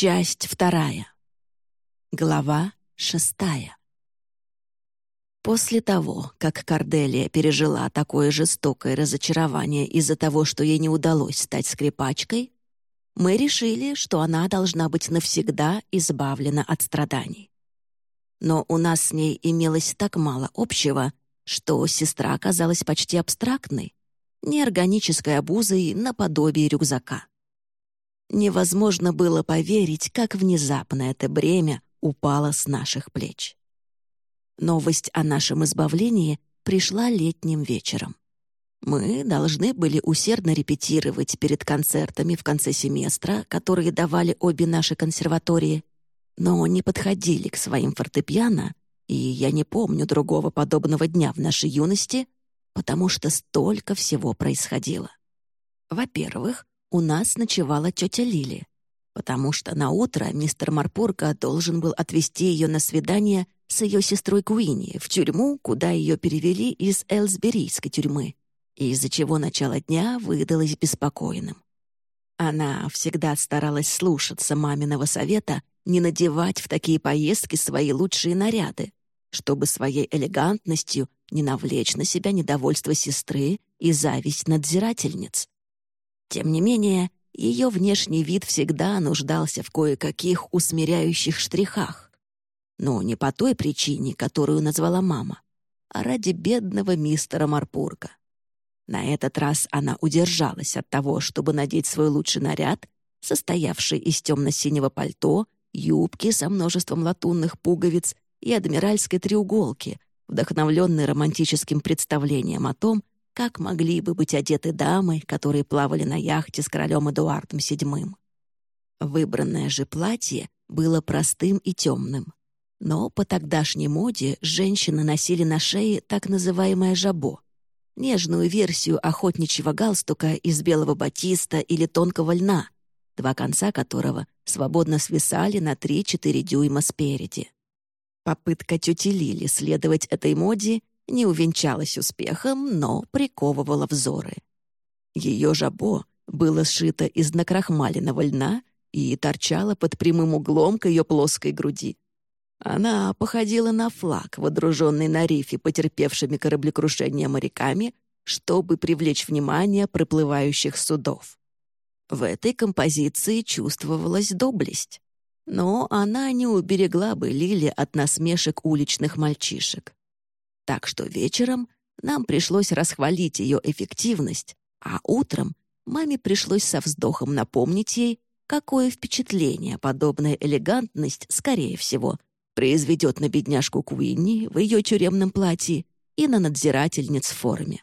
Часть вторая. Глава шестая. После того, как Корделия пережила такое жестокое разочарование из-за того, что ей не удалось стать скрипачкой, мы решили, что она должна быть навсегда избавлена от страданий. Но у нас с ней имелось так мало общего, что сестра оказалась почти абстрактной, неорганической обузой наподобие рюкзака. Невозможно было поверить, как внезапно это бремя упало с наших плеч. Новость о нашем избавлении пришла летним вечером. Мы должны были усердно репетировать перед концертами в конце семестра, которые давали обе наши консерватории, но не подходили к своим фортепиано, и я не помню другого подобного дня в нашей юности, потому что столько всего происходило. Во-первых, у нас ночевала тетя Лили, потому что на утро мистер Марпурга должен был отвезти ее на свидание с ее сестрой Куини в тюрьму, куда ее перевели из Элсберийской тюрьмы, из-за чего начало дня выдалось беспокойным. Она всегда старалась слушаться маминого совета не надевать в такие поездки свои лучшие наряды, чтобы своей элегантностью не навлечь на себя недовольство сестры и зависть надзирательниц. Тем не менее, ее внешний вид всегда нуждался в кое-каких усмиряющих штрихах. Но не по той причине, которую назвала мама, а ради бедного мистера Марпурга. На этот раз она удержалась от того, чтобы надеть свой лучший наряд, состоявший из темно-синего пальто, юбки со множеством латунных пуговиц и адмиральской треуголки, вдохновленной романтическим представлением о том, как могли бы быть одеты дамы, которые плавали на яхте с королем Эдуардом VII. Выбранное же платье было простым и темным. Но по тогдашней моде женщины носили на шее так называемое жабо — нежную версию охотничьего галстука из белого батиста или тонкого льна, два конца которого свободно свисали на 3-4 дюйма спереди. Попытка тети Лили следовать этой моде не увенчалась успехом, но приковывала взоры. Ее жабо было сшито из накрахмаленного льна и торчало под прямым углом к ее плоской груди. Она походила на флаг, водруженный на рифе потерпевшими кораблекрушение моряками, чтобы привлечь внимание проплывающих судов. В этой композиции чувствовалась доблесть. Но она не уберегла бы Лили от насмешек уличных мальчишек. Так что вечером нам пришлось расхвалить ее эффективность, а утром маме пришлось со вздохом напомнить ей, какое впечатление подобная элегантность, скорее всего, произведет на бедняжку Куинни в ее тюремном платье и на надзирательниц в форме.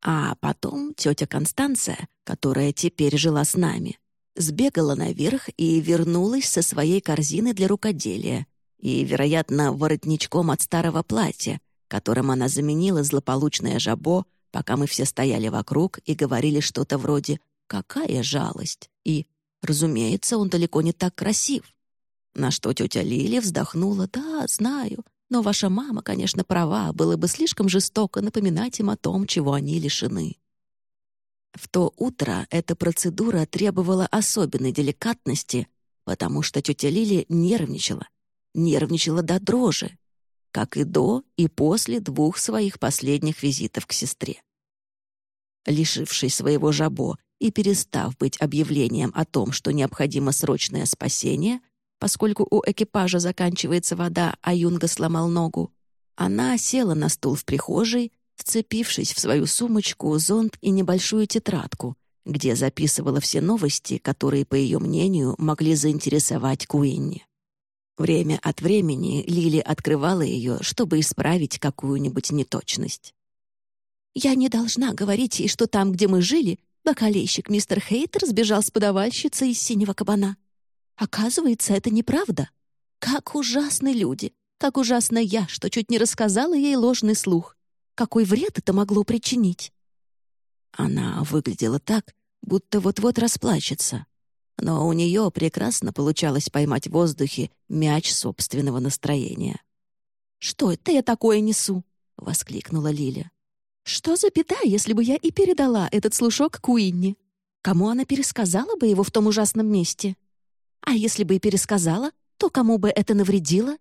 А потом тетя Констанция, которая теперь жила с нами, сбегала наверх и вернулась со своей корзиной для рукоделия и, вероятно, воротничком от старого платья, которым она заменила злополучное жабо, пока мы все стояли вокруг и говорили что-то вроде «какая жалость» и «разумеется, он далеко не так красив». На что тетя Лили вздохнула «да, знаю, но ваша мама, конечно, права, было бы слишком жестоко напоминать им о том, чего они лишены». В то утро эта процедура требовала особенной деликатности, потому что тетя Лили нервничала, нервничала до дрожи, как и до и после двух своих последних визитов к сестре. Лишившись своего жабо и перестав быть объявлением о том, что необходимо срочное спасение, поскольку у экипажа заканчивается вода, а Юнга сломал ногу, она села на стул в прихожей, вцепившись в свою сумочку, зонт и небольшую тетрадку, где записывала все новости, которые, по ее мнению, могли заинтересовать Куинни. Время от времени Лили открывала ее, чтобы исправить какую-нибудь неточность. «Я не должна говорить ей, что там, где мы жили, бокалейщик мистер Хейтер сбежал с подавальщицей из синего кабана. Оказывается, это неправда. Как ужасны люди! Как ужасно я, что чуть не рассказала ей ложный слух. Какой вред это могло причинить?» Она выглядела так, будто вот-вот расплачется но у нее прекрасно получалось поймать в воздухе мяч собственного настроения. «Что это я такое несу?» — воскликнула Лиля. «Что за беда, если бы я и передала этот слушок Куинни? Кому она пересказала бы его в том ужасном месте?» А если бы и пересказала, то кому бы это навредило?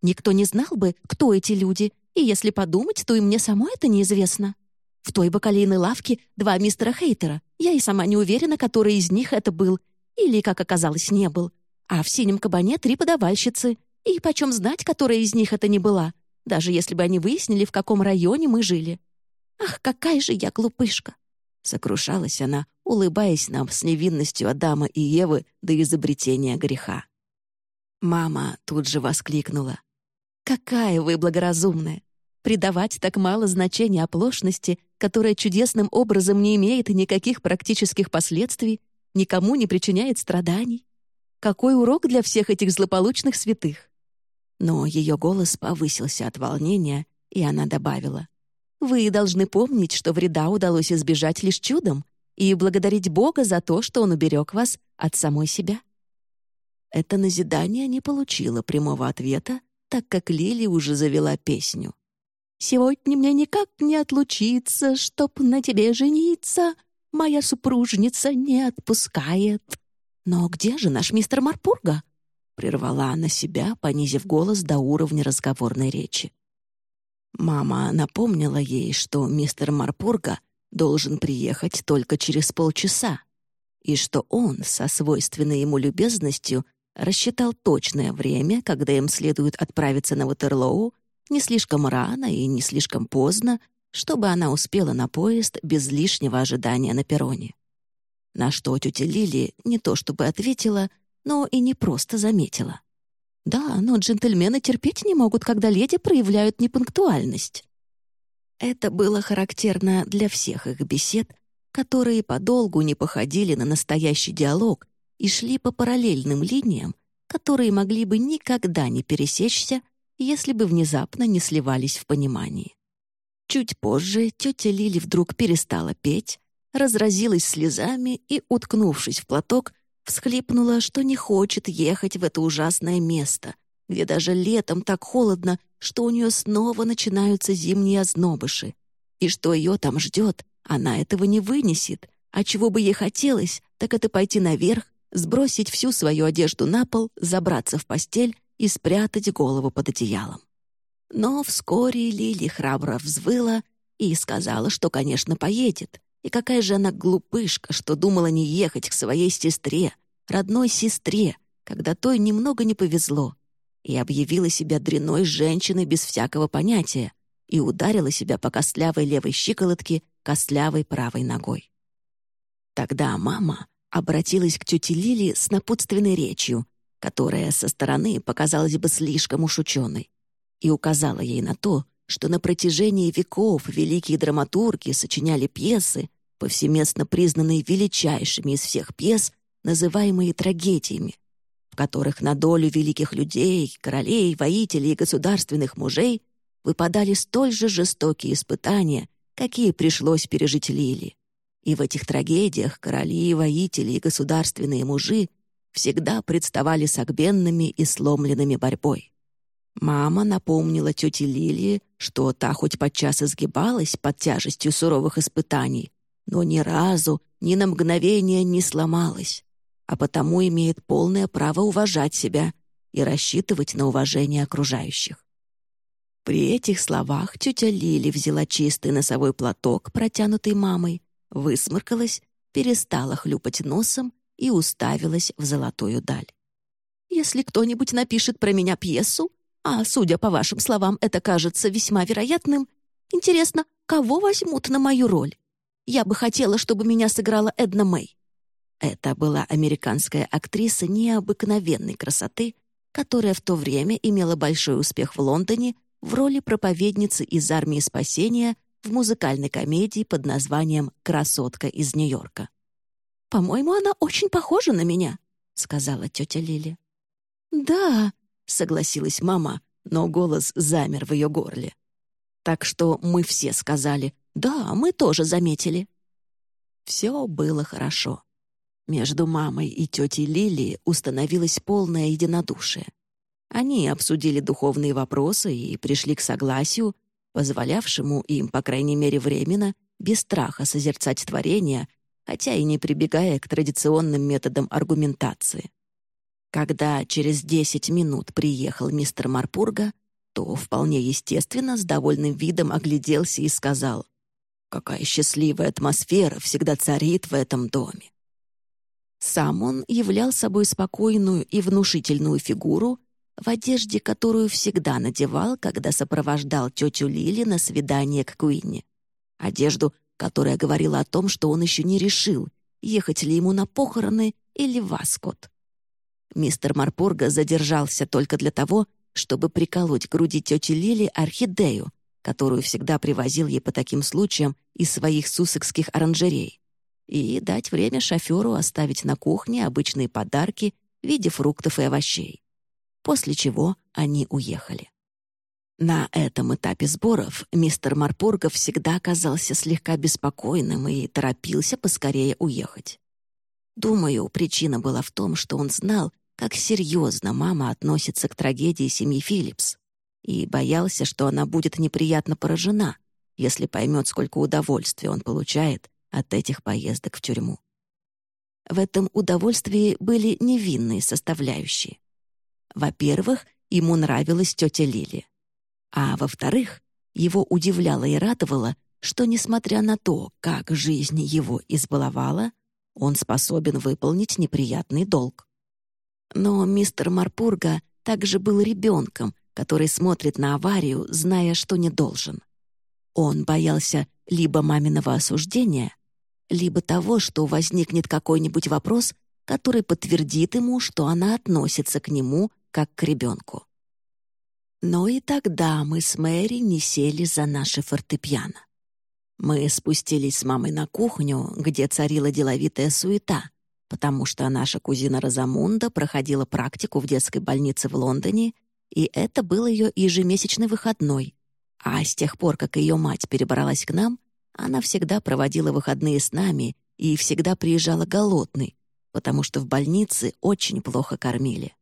Никто не знал бы, кто эти люди, и если подумать, то и мне самой это неизвестно. В той бакалейной лавке два мистера Хейтера. Я и сама не уверена, который из них это был, или, как оказалось, не был. А в синем кабане три подавальщицы. И почем знать, которая из них это не была, даже если бы они выяснили, в каком районе мы жили. Ах, какая же я глупышка! Сокрушалась она, улыбаясь нам с невинностью Адама и Евы до изобретения греха. Мама тут же воскликнула. «Какая вы благоразумная! Придавать так мало значения оплошности, которая чудесным образом не имеет никаких практических последствий, никому не причиняет страданий. Какой урок для всех этих злополучных святых!» Но ее голос повысился от волнения, и она добавила. «Вы должны помнить, что вреда удалось избежать лишь чудом, и благодарить Бога за то, что Он уберег вас от самой себя». Это назидание не получило прямого ответа, так как Лили уже завела песню. «Сегодня мне никак не отлучиться, чтоб на тебе жениться, моя супружница не отпускает». «Но где же наш мистер Марпурга?» Прервала она себя, понизив голос до уровня разговорной речи. Мама напомнила ей, что мистер Марпурга должен приехать только через полчаса, и что он со свойственной ему любезностью рассчитал точное время, когда им следует отправиться на Ватерлоу, не слишком рано и не слишком поздно, чтобы она успела на поезд без лишнего ожидания на перроне. На что тетя Лили не то чтобы ответила, но и не просто заметила. Да, но джентльмены терпеть не могут, когда леди проявляют непунктуальность. Это было характерно для всех их бесед, которые подолгу не походили на настоящий диалог и шли по параллельным линиям, которые могли бы никогда не пересечься, если бы внезапно не сливались в понимании. Чуть позже тетя Лили вдруг перестала петь, разразилась слезами и, уткнувшись в платок, Всхлипнула, что не хочет ехать в это ужасное место, где даже летом так холодно, что у нее снова начинаются зимние ознобыши. И что ее там ждет, она этого не вынесет, а чего бы ей хотелось, так это пойти наверх, сбросить всю свою одежду на пол, забраться в постель и спрятать голову под одеялом. Но вскоре Лили храбро взвыла и сказала, что, конечно, поедет, и какая же она глупышка, что думала не ехать к своей сестре, родной сестре, когда той немного не повезло, и объявила себя дряной женщиной без всякого понятия и ударила себя по костлявой левой щиколотке костлявой правой ногой. Тогда мама обратилась к тете Лили с напутственной речью, которая со стороны показалась бы слишком уж ученой, и указала ей на то, что на протяжении веков великие драматурги сочиняли пьесы, повсеместно признанные величайшими из всех пьес, называемые трагедиями, в которых на долю великих людей, королей, воителей и государственных мужей выпадали столь же жестокие испытания, какие пришлось пережить Лили. И в этих трагедиях короли, воители и государственные мужи всегда представали согбенными и сломленными борьбой. Мама напомнила тете Лилии, что та хоть подчас изгибалась под тяжестью суровых испытаний, но ни разу, ни на мгновение не сломалась, а потому имеет полное право уважать себя и рассчитывать на уважение окружающих. При этих словах тетя Лили взяла чистый носовой платок, протянутый мамой, высморкалась, перестала хлюпать носом и уставилась в золотую даль. «Если кто-нибудь напишет про меня пьесу, а, судя по вашим словам, это кажется весьма вероятным, интересно, кого возьмут на мою роль?» Я бы хотела, чтобы меня сыграла Эдна Мэй». Это была американская актриса необыкновенной красоты, которая в то время имела большой успех в Лондоне в роли проповедницы из армии спасения в музыкальной комедии под названием «Красотка из Нью-Йорка». «По-моему, она очень похожа на меня», — сказала тетя Лили. «Да», — согласилась мама, но голос замер в ее горле. Так что мы все сказали «Да, мы тоже заметили». Все было хорошо. Между мамой и тетей Лили установилось полное единодушие. Они обсудили духовные вопросы и пришли к согласию, позволявшему им, по крайней мере временно, без страха созерцать творение, хотя и не прибегая к традиционным методам аргументации. Когда через десять минут приехал мистер Марпурга, то вполне естественно с довольным видом огляделся и сказал, «Какая счастливая атмосфера всегда царит в этом доме». Сам он являл собой спокойную и внушительную фигуру в одежде, которую всегда надевал, когда сопровождал тетю Лили на свидание к Куинне. Одежду, которая говорила о том, что он еще не решил, ехать ли ему на похороны или в Аскот. Мистер Марпурга задержался только для того, чтобы приколоть к груди тети Лили орхидею, которую всегда привозил ей по таким случаям из своих сусекских оранжерей, и дать время шоферу оставить на кухне обычные подарки в виде фруктов и овощей. После чего они уехали. На этом этапе сборов мистер Марпургов всегда казался слегка беспокойным и торопился поскорее уехать. Думаю, причина была в том, что он знал, как серьезно мама относится к трагедии семьи Филлипс, и боялся, что она будет неприятно поражена, если поймет, сколько удовольствия он получает от этих поездок в тюрьму. В этом удовольствии были невинные составляющие. Во-первых, ему нравилась тетя Лили. А во-вторых, его удивляло и радовало, что, несмотря на то, как жизнь его избаловала, он способен выполнить неприятный долг. Но мистер Марпурга также был ребенком, который смотрит на аварию, зная, что не должен. Он боялся либо маминого осуждения, либо того, что возникнет какой-нибудь вопрос, который подтвердит ему, что она относится к нему как к ребенку. Но и тогда мы с Мэри не сели за наши фортепиано. Мы спустились с мамой на кухню, где царила деловитая суета, потому что наша кузина Розамунда проходила практику в детской больнице в Лондоне, и это был ее ежемесячный выходной. А с тех пор, как ее мать перебралась к нам, она всегда проводила выходные с нами и всегда приезжала голодной, потому что в больнице очень плохо кормили.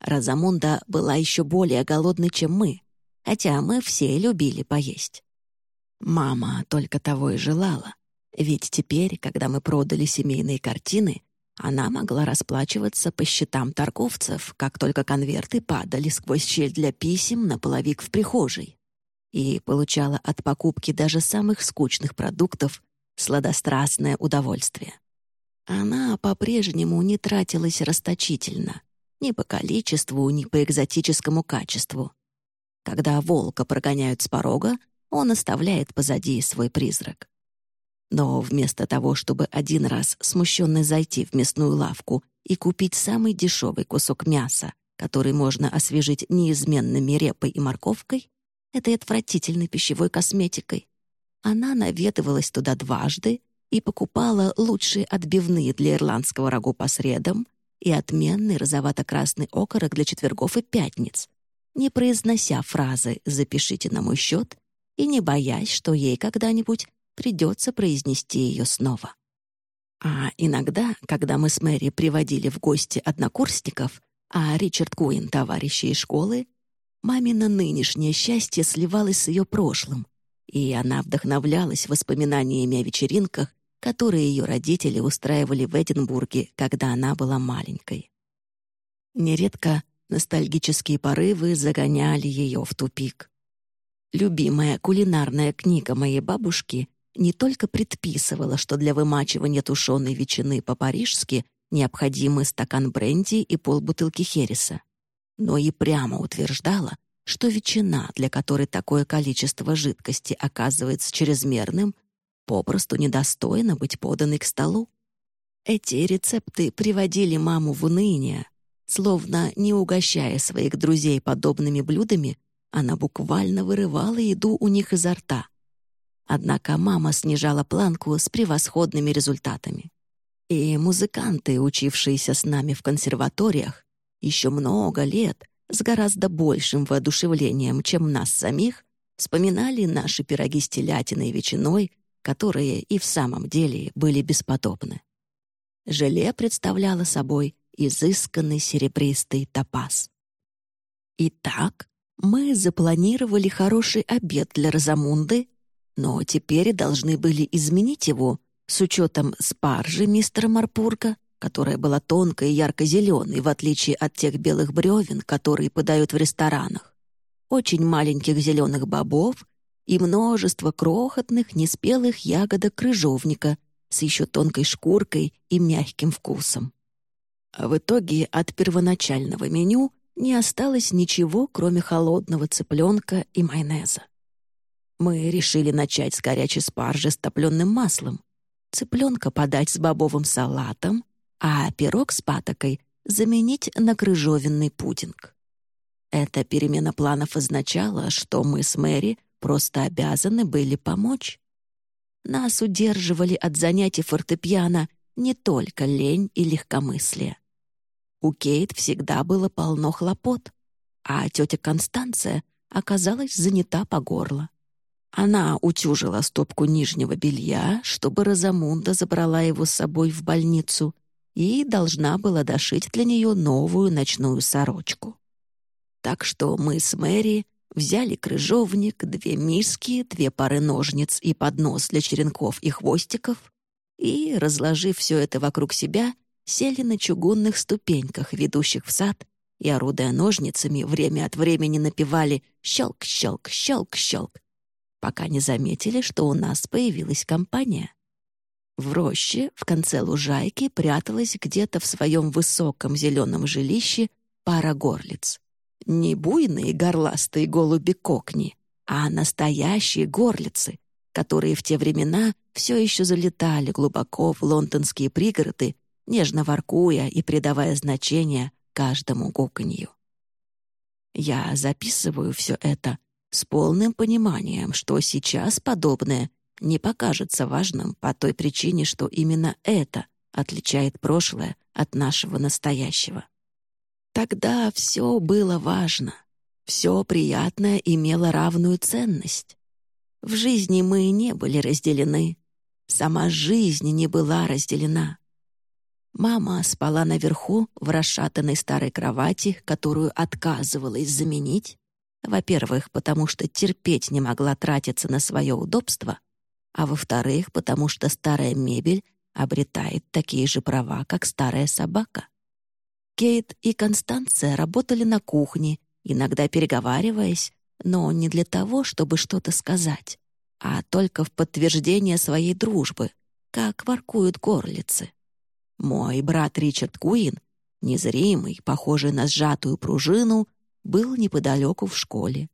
Розамунда была еще более голодной, чем мы, хотя мы все любили поесть. Мама только того и желала, ведь теперь, когда мы продали семейные картины, она могла расплачиваться по счетам торговцев, как только конверты падали сквозь щель для писем на половик в прихожей, и получала от покупки даже самых скучных продуктов сладострастное удовольствие. Она по-прежнему не тратилась расточительно, ни по количеству, ни по экзотическому качеству. Когда волка прогоняют с порога, он оставляет позади свой призрак. Но вместо того, чтобы один раз смущенно зайти в мясную лавку и купить самый дешевый кусок мяса, который можно освежить неизменными репой и морковкой, этой отвратительной пищевой косметикой, она наведывалась туда дважды и покупала лучшие отбивные для ирландского рагу по средам и отменный розовато-красный окорок для четвергов и пятниц, не произнося фразы «запишите на мой счет» и не боясь, что ей когда-нибудь придется произнести ее снова. А иногда, когда мы с Мэри приводили в гости однокурсников, а Ричард Куин — товарищи из школы, мамино нынешнее счастье сливалось с ее прошлым, и она вдохновлялась воспоминаниями о вечеринках, которые ее родители устраивали в Эдинбурге, когда она была маленькой. Нередко ностальгические порывы загоняли ее в тупик. Любимая кулинарная книга моей бабушки не только предписывала, что для вымачивания тушеной ветчины по-парижски необходимы стакан бренди и полбутылки хереса, но и прямо утверждала, что ветчина, для которой такое количество жидкости оказывается чрезмерным, попросту недостойна быть поданной к столу. Эти рецепты приводили маму в уныние, словно не угощая своих друзей подобными блюдами, она буквально вырывала еду у них изо рта. Однако мама снижала планку с превосходными результатами. И музыканты, учившиеся с нами в консерваториях, еще много лет, с гораздо большим воодушевлением, чем нас самих, вспоминали наши пироги с телятиной и ветчиной, которые и в самом деле были бесподобны. Желе представляло собой изысканный серебристый топаз. Итак, мы запланировали хороший обед для Розамунды, но теперь должны были изменить его с учетом спаржи мистера Марпурга, которая была тонкой и ярко-зеленой, в отличие от тех белых бревен, которые подают в ресторанах, очень маленьких зеленых бобов и множество крохотных, неспелых ягодок крыжовника с еще тонкой шкуркой и мягким вкусом. А в итоге от первоначального меню не осталось ничего, кроме холодного цыпленка и майонеза. Мы решили начать с горячей спаржи с топленым маслом, цыпленка подать с бобовым салатом, а пирог с патокой заменить на крыжовенный пудинг. Эта перемена планов означала, что мы с Мэри просто обязаны были помочь. Нас удерживали от занятий фортепиано не только лень и легкомыслие. У Кейт всегда было полно хлопот, а тетя Констанция оказалась занята по горло. Она утюжила стопку нижнего белья, чтобы Розамунда забрала его с собой в больницу и должна была дошить для нее новую ночную сорочку. Так что мы с Мэри взяли крыжовник, две миски, две пары ножниц и поднос для черенков и хвостиков и, разложив все это вокруг себя, сели на чугунных ступеньках, ведущих в сад, и, орудуя ножницами, время от времени напевали «щелк-щелк, щелк-щелк», пока не заметили, что у нас появилась компания. В роще, в конце лужайки, пряталась где-то в своем высоком зеленом жилище пара горлиц. Не буйные горластые голуби-кокни, а настоящие горлицы, которые в те времена все еще залетали глубоко в лондонские пригороды, нежно воркуя и придавая значение каждому гуканью. Я записываю все это с полным пониманием, что сейчас подобное не покажется важным по той причине, что именно это отличает прошлое от нашего настоящего. Тогда все было важно, все приятное имело равную ценность. В жизни мы не были разделены, сама жизнь не была разделена. Мама спала наверху в расшатанной старой кровати, которую отказывалась заменить, во-первых, потому что терпеть не могла тратиться на свое удобство, а во-вторых, потому что старая мебель обретает такие же права, как старая собака. Кейт и Констанция работали на кухне, иногда переговариваясь, но не для того, чтобы что-то сказать, а только в подтверждение своей дружбы, как воркуют горлицы. Мой брат Ричард Куин, незримый, похожий на сжатую пружину, был неподалеку в школе.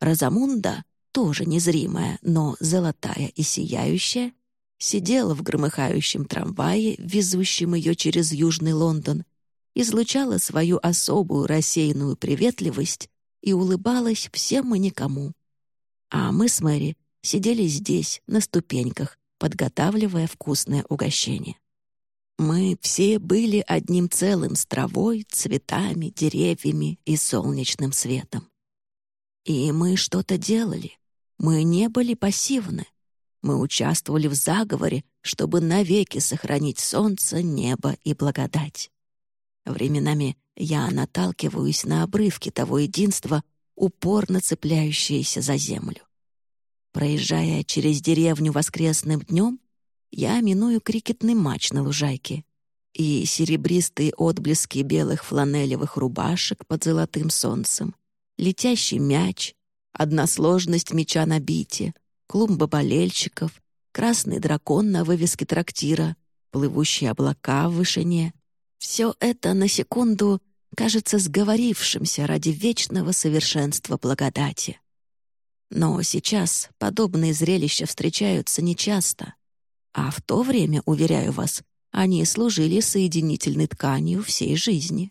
Розамунда, тоже незримая, но золотая и сияющая, сидела в громыхающем трамвае, везущем ее через Южный Лондон, излучала свою особую рассеянную приветливость и улыбалась всем и никому. А мы с Мэри сидели здесь, на ступеньках, подготавливая вкусное угощение. Мы все были одним целым с травой, цветами, деревьями и солнечным светом. И мы что-то делали. Мы не были пассивны. Мы участвовали в заговоре, чтобы навеки сохранить солнце, небо и благодать. Временами я наталкиваюсь на обрывки того единства, упорно цепляющиеся за землю. Проезжая через деревню воскресным днем, я миную крикетный матч на лужайке и серебристые отблески белых фланелевых рубашек под золотым солнцем, летящий мяч, односложность мяча на бите, клумба болельщиков, красный дракон на вывеске трактира, плывущие облака в вышине. Все это на секунду кажется сговорившимся ради вечного совершенства благодати. Но сейчас подобные зрелища встречаются нечасто — а в то время, уверяю вас, они служили соединительной тканью всей жизни.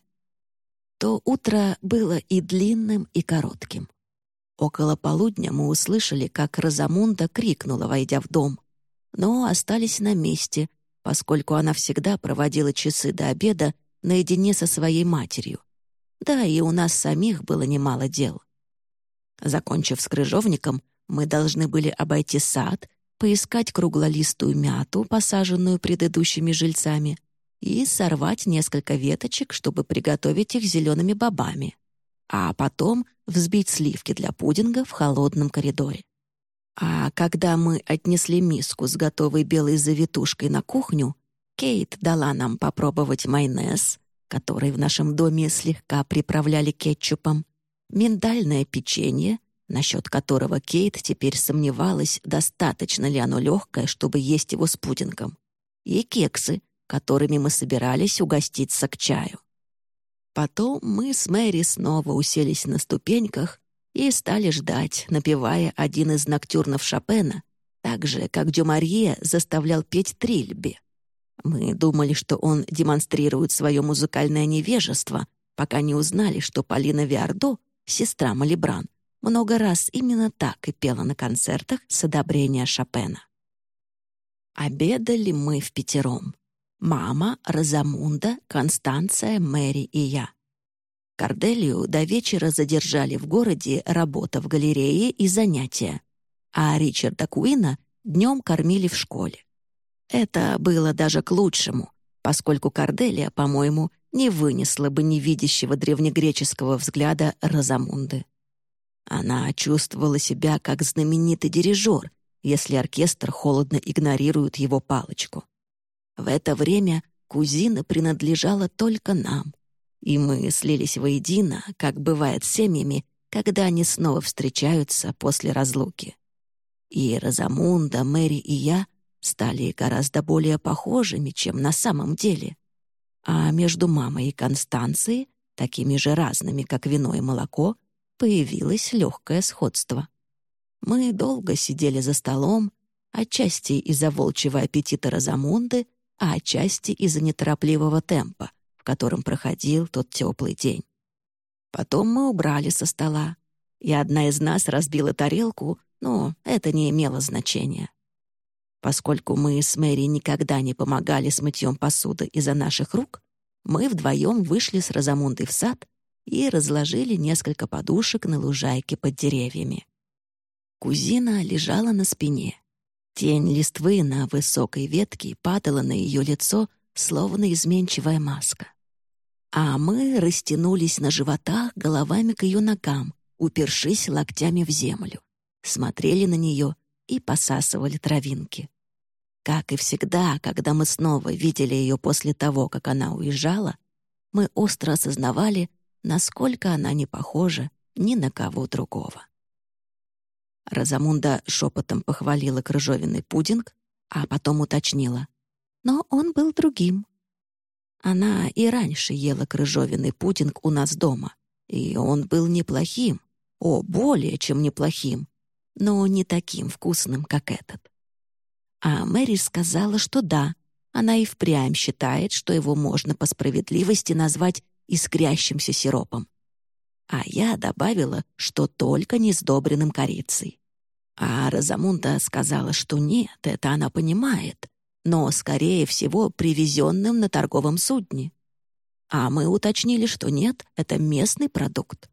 То утро было и длинным, и коротким. Около полудня мы услышали, как Розамунда крикнула, войдя в дом, но остались на месте, поскольку она всегда проводила часы до обеда наедине со своей матерью. Да, и у нас самих было немало дел. Закончив с крыжовником, мы должны были обойти сад поискать круглолистую мяту, посаженную предыдущими жильцами, и сорвать несколько веточек, чтобы приготовить их зелеными бобами, а потом взбить сливки для пудинга в холодном коридоре. А когда мы отнесли миску с готовой белой завитушкой на кухню, Кейт дала нам попробовать майонез, который в нашем доме слегка приправляли кетчупом, миндальное печенье, насчет которого Кейт теперь сомневалась, достаточно ли оно легкое, чтобы есть его с пудингом, и кексы, которыми мы собирались угоститься к чаю. Потом мы с Мэри снова уселись на ступеньках и стали ждать, напевая один из ноктюрнов Шопена, так же, как Дюмарье заставлял петь трильби. Мы думали, что он демонстрирует свое музыкальное невежество, пока не узнали, что Полина Виардо, сестра Малибран, много раз именно так и пела на концертах с одобрения Шопена. Обедали мы в пятером. Мама, Розамунда, Констанция, Мэри и я. Корделию до вечера задержали в городе работа в галерее и занятия, а Ричарда Куина днем кормили в школе. Это было даже к лучшему, поскольку Корделия, по-моему, не вынесла бы невидящего древнегреческого взгляда Розамунды. Она чувствовала себя как знаменитый дирижер, если оркестр холодно игнорирует его палочку. В это время кузина принадлежала только нам, и мы слились воедино, как бывает с семьями, когда они снова встречаются после разлуки. И Розамунда, Мэри и я стали гораздо более похожими, чем на самом деле. А между мамой и Констанцией, такими же разными, как вино и молоко, появилось легкое сходство. Мы долго сидели за столом, отчасти из-за волчьего аппетита Розамунды, а отчасти из-за неторопливого темпа, в котором проходил тот теплый день. Потом мы убрали со стола, и одна из нас разбила тарелку, но это не имело значения. Поскольку мы с Мэри никогда не помогали с мытьем посуды из-за наших рук, мы вдвоем вышли с Розамундой в сад и разложили несколько подушек на лужайке под деревьями. Кузина лежала на спине. Тень листвы на высокой ветке падала на ее лицо, словно изменчивая маска. А мы растянулись на животах головами к ее ногам, упершись локтями в землю, смотрели на нее и посасывали травинки. Как и всегда, когда мы снова видели ее после того, как она уезжала, мы остро осознавали, насколько она не похожа ни на кого другого. Розамунда шепотом похвалила крыжовенный пудинг, а потом уточнила. Но он был другим. Она и раньше ела крыжовенный пудинг у нас дома, и он был неплохим, о, более чем неплохим, но не таким вкусным, как этот. А Мэри сказала, что да, она и впрямь считает, что его можно по справедливости назвать искрящимся сиропом. А я добавила, что только не сдобренным корицей. А Розамунда сказала, что нет, это она понимает, но, скорее всего, привезенным на торговом судне. А мы уточнили, что нет, это местный продукт.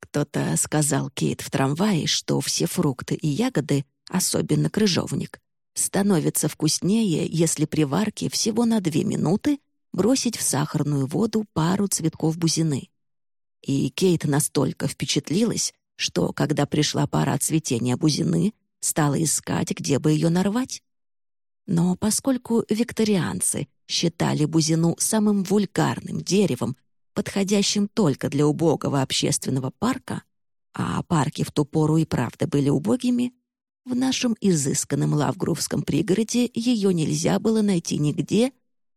Кто-то сказал Кейт в трамвае, что все фрукты и ягоды, особенно крыжовник, становятся вкуснее, если при варке всего на две минуты бросить в сахарную воду пару цветков бузины. И Кейт настолько впечатлилась, что, когда пришла пора цветения бузины, стала искать, где бы ее нарвать. Но поскольку викторианцы считали бузину самым вульгарным деревом, подходящим только для убогого общественного парка, а парки в ту пору и правда были убогими, в нашем изысканном Лавгрувском пригороде ее нельзя было найти нигде,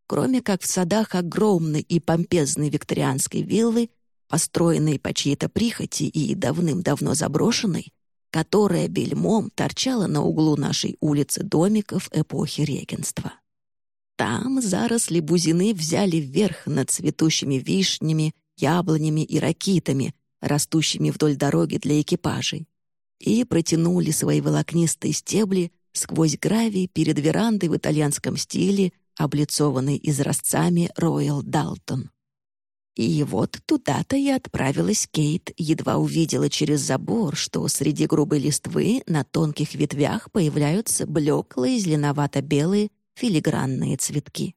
кроме как в садах огромной и помпезной викторианской виллы, построенной по чьей-то прихоти и давным-давно заброшенной, которая бельмом торчала на углу нашей улицы домиков эпохи регенства. Там заросли бузины взяли вверх над цветущими вишнями, яблонями и ракитами, растущими вдоль дороги для экипажей, и протянули свои волокнистые стебли сквозь гравий перед верандой в итальянском стиле облицованный изразцами Роyal Далтон. И вот туда-то и отправилась Кейт, едва увидела через забор, что среди грубой листвы на тонких ветвях появляются блеклые зеленовато-белые филигранные цветки.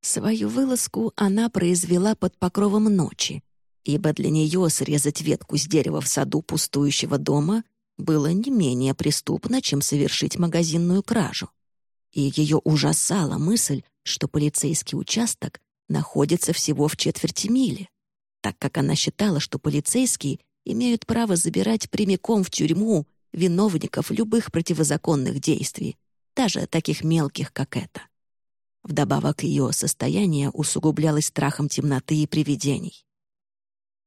Свою вылазку она произвела под покровом ночи, ибо для нее срезать ветку с дерева в саду пустующего дома было не менее преступно, чем совершить магазинную кражу и ее ужасала мысль, что полицейский участок находится всего в четверти мили, так как она считала, что полицейские имеют право забирать прямиком в тюрьму виновников любых противозаконных действий, даже таких мелких, как это. Вдобавок ее состояние усугублялось страхом темноты и привидений.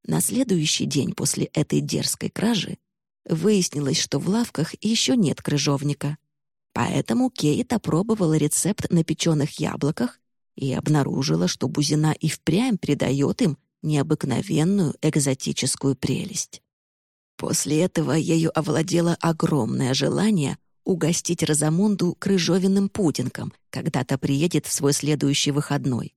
На следующий день после этой дерзкой кражи выяснилось, что в лавках еще нет крыжовника. Поэтому Кейт опробовала рецепт на печеных яблоках и обнаружила, что бузина и впрямь придает им необыкновенную экзотическую прелесть. После этого ею овладело огромное желание угостить Розамунду крыжовенным пудингом, когда та приедет в свой следующий выходной.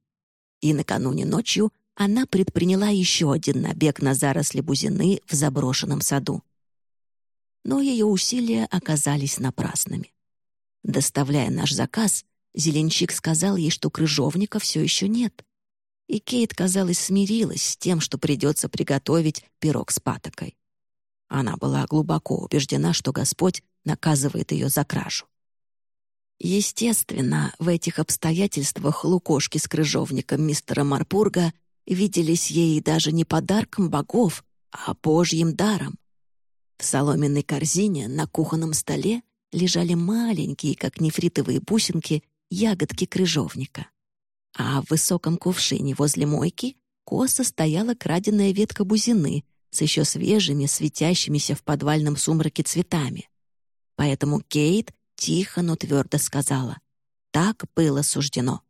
И накануне ночью она предприняла еще один набег на заросли бузины в заброшенном саду. Но ее усилия оказались напрасными. Доставляя наш заказ, Зеленщик сказал ей, что крыжовника все еще нет. И Кейт, казалось, смирилась с тем, что придется приготовить пирог с патокой. Она была глубоко убеждена, что Господь наказывает ее за кражу. Естественно, в этих обстоятельствах лукошки с крыжовником мистера Марпурга виделись ей даже не подарком богов, а божьим даром. В соломенной корзине на кухонном столе лежали маленькие, как нефритовые бусинки, ягодки крыжовника. А в высоком кувшине возле мойки косо стояла краденая ветка бузины с еще свежими, светящимися в подвальном сумраке цветами. Поэтому Кейт тихо, но твердо сказала «Так было суждено».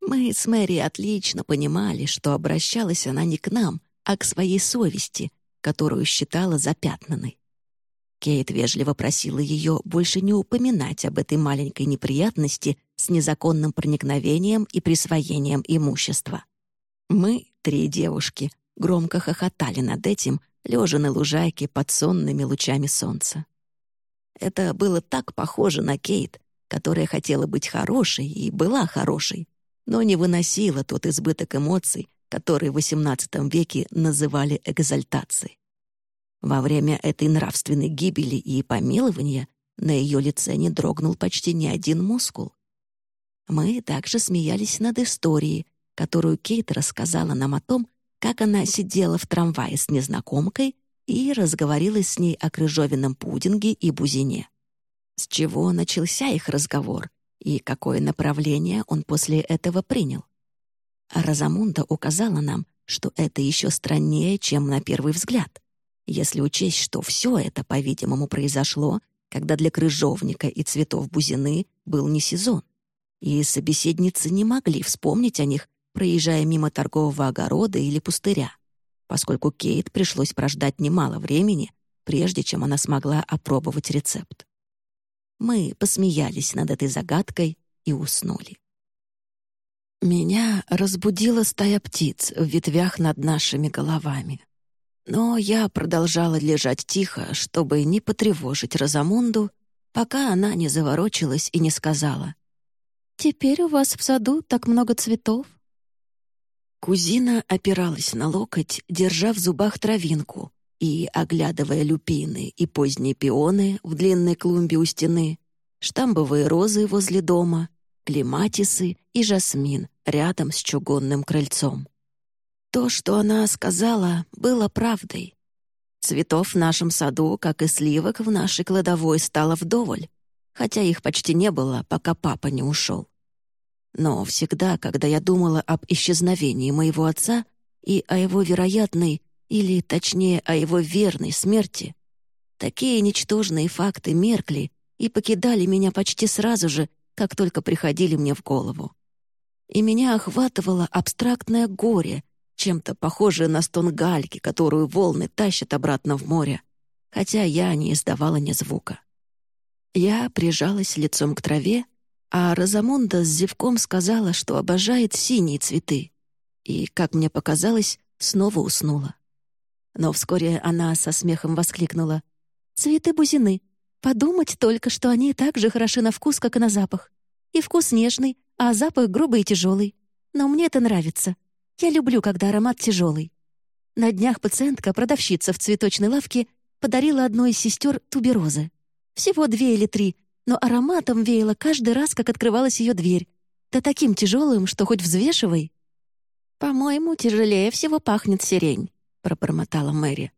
Мы с Мэри отлично понимали, что обращалась она не к нам, а к своей совести, которую считала запятнанной. Кейт вежливо просила ее больше не упоминать об этой маленькой неприятности с незаконным проникновением и присвоением имущества. Мы, три девушки, громко хохотали над этим, лежа на лужайке под сонными лучами солнца. Это было так похоже на Кейт, которая хотела быть хорошей и была хорошей, но не выносила тот избыток эмоций, который в XVIII веке называли экзальтацией. Во время этой нравственной гибели и помилования на ее лице не дрогнул почти ни один мускул. Мы также смеялись над историей, которую Кейт рассказала нам о том, как она сидела в трамвае с незнакомкой и разговорилась с ней о крыжовенном пудинге и бузине. С чего начался их разговор и какое направление он после этого принял? Розамунда указала нам, что это еще страннее, чем на первый взгляд если учесть, что все это, по-видимому, произошло, когда для крыжовника и цветов бузины был не сезон, и собеседницы не могли вспомнить о них, проезжая мимо торгового огорода или пустыря, поскольку Кейт пришлось прождать немало времени, прежде чем она смогла опробовать рецепт. Мы посмеялись над этой загадкой и уснули. Меня разбудила стая птиц в ветвях над нашими головами. Но я продолжала лежать тихо, чтобы не потревожить Розамунду, пока она не заворочилась и не сказала. «Теперь у вас в саду так много цветов». Кузина опиралась на локоть, держа в зубах травинку, и, оглядывая люпины и поздние пионы в длинной клумбе у стены, штамбовые розы возле дома, клематисы и жасмин рядом с чугунным крыльцом. То, что она сказала, было правдой. Цветов в нашем саду, как и сливок в нашей кладовой, стало вдоволь, хотя их почти не было, пока папа не ушел. Но всегда, когда я думала об исчезновении моего отца и о его вероятной, или, точнее, о его верной смерти, такие ничтожные факты меркли и покидали меня почти сразу же, как только приходили мне в голову. И меня охватывало абстрактное горе — чем-то похожее на стон гальки, которую волны тащат обратно в море, хотя я не издавала ни звука. Я прижалась лицом к траве, а Розамунда с зевком сказала, что обожает синие цветы, и, как мне показалось, снова уснула. Но вскоре она со смехом воскликнула. «Цветы бузины. Подумать только, что они так же хороши на вкус, как и на запах. И вкус нежный, а запах грубый и тяжелый. Но мне это нравится. Я люблю, когда аромат тяжелый. На днях пациентка, продавщица в цветочной лавке, подарила одной из сестер туберозы. Всего две или три, но ароматом веяло каждый раз, как открывалась ее дверь. да таким тяжелым, что хоть взвешивай». «По-моему, тяжелее всего пахнет сирень», — пробормотала Мэри.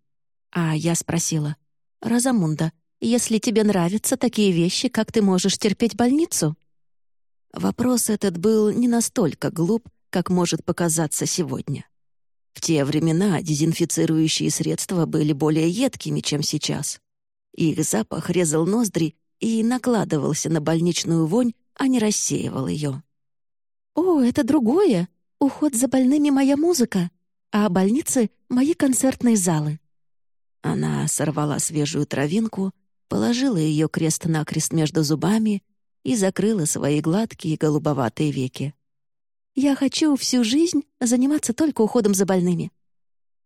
А я спросила, «Розамунда, если тебе нравятся такие вещи, как ты можешь терпеть больницу?» Вопрос этот был не настолько глуп, как может показаться сегодня. В те времена дезинфицирующие средства были более едкими, чем сейчас. Их запах резал ноздри и накладывался на больничную вонь, а не рассеивал ее. «О, это другое! Уход за больными — моя музыка, а больницы — мои концертные залы». Она сорвала свежую травинку, положила ее крест-накрест между зубами и закрыла свои гладкие голубоватые веки. «Я хочу всю жизнь заниматься только уходом за больными».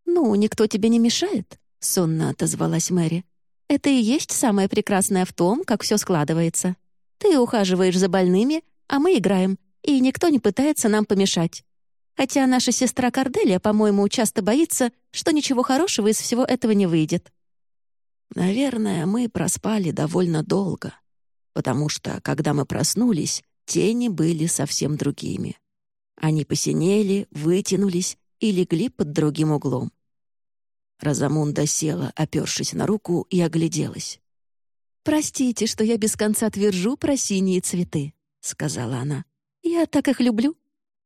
«Ну, никто тебе не мешает», — сонно отозвалась Мэри. «Это и есть самое прекрасное в том, как все складывается. Ты ухаживаешь за больными, а мы играем, и никто не пытается нам помешать. Хотя наша сестра Корделия, по-моему, часто боится, что ничего хорошего из всего этого не выйдет». Наверное, мы проспали довольно долго, потому что, когда мы проснулись, тени были совсем другими. Они посинели, вытянулись и легли под другим углом. Розамунда села, опершись на руку, и огляделась. «Простите, что я без конца твержу про синие цветы», — сказала она. «Я так их люблю.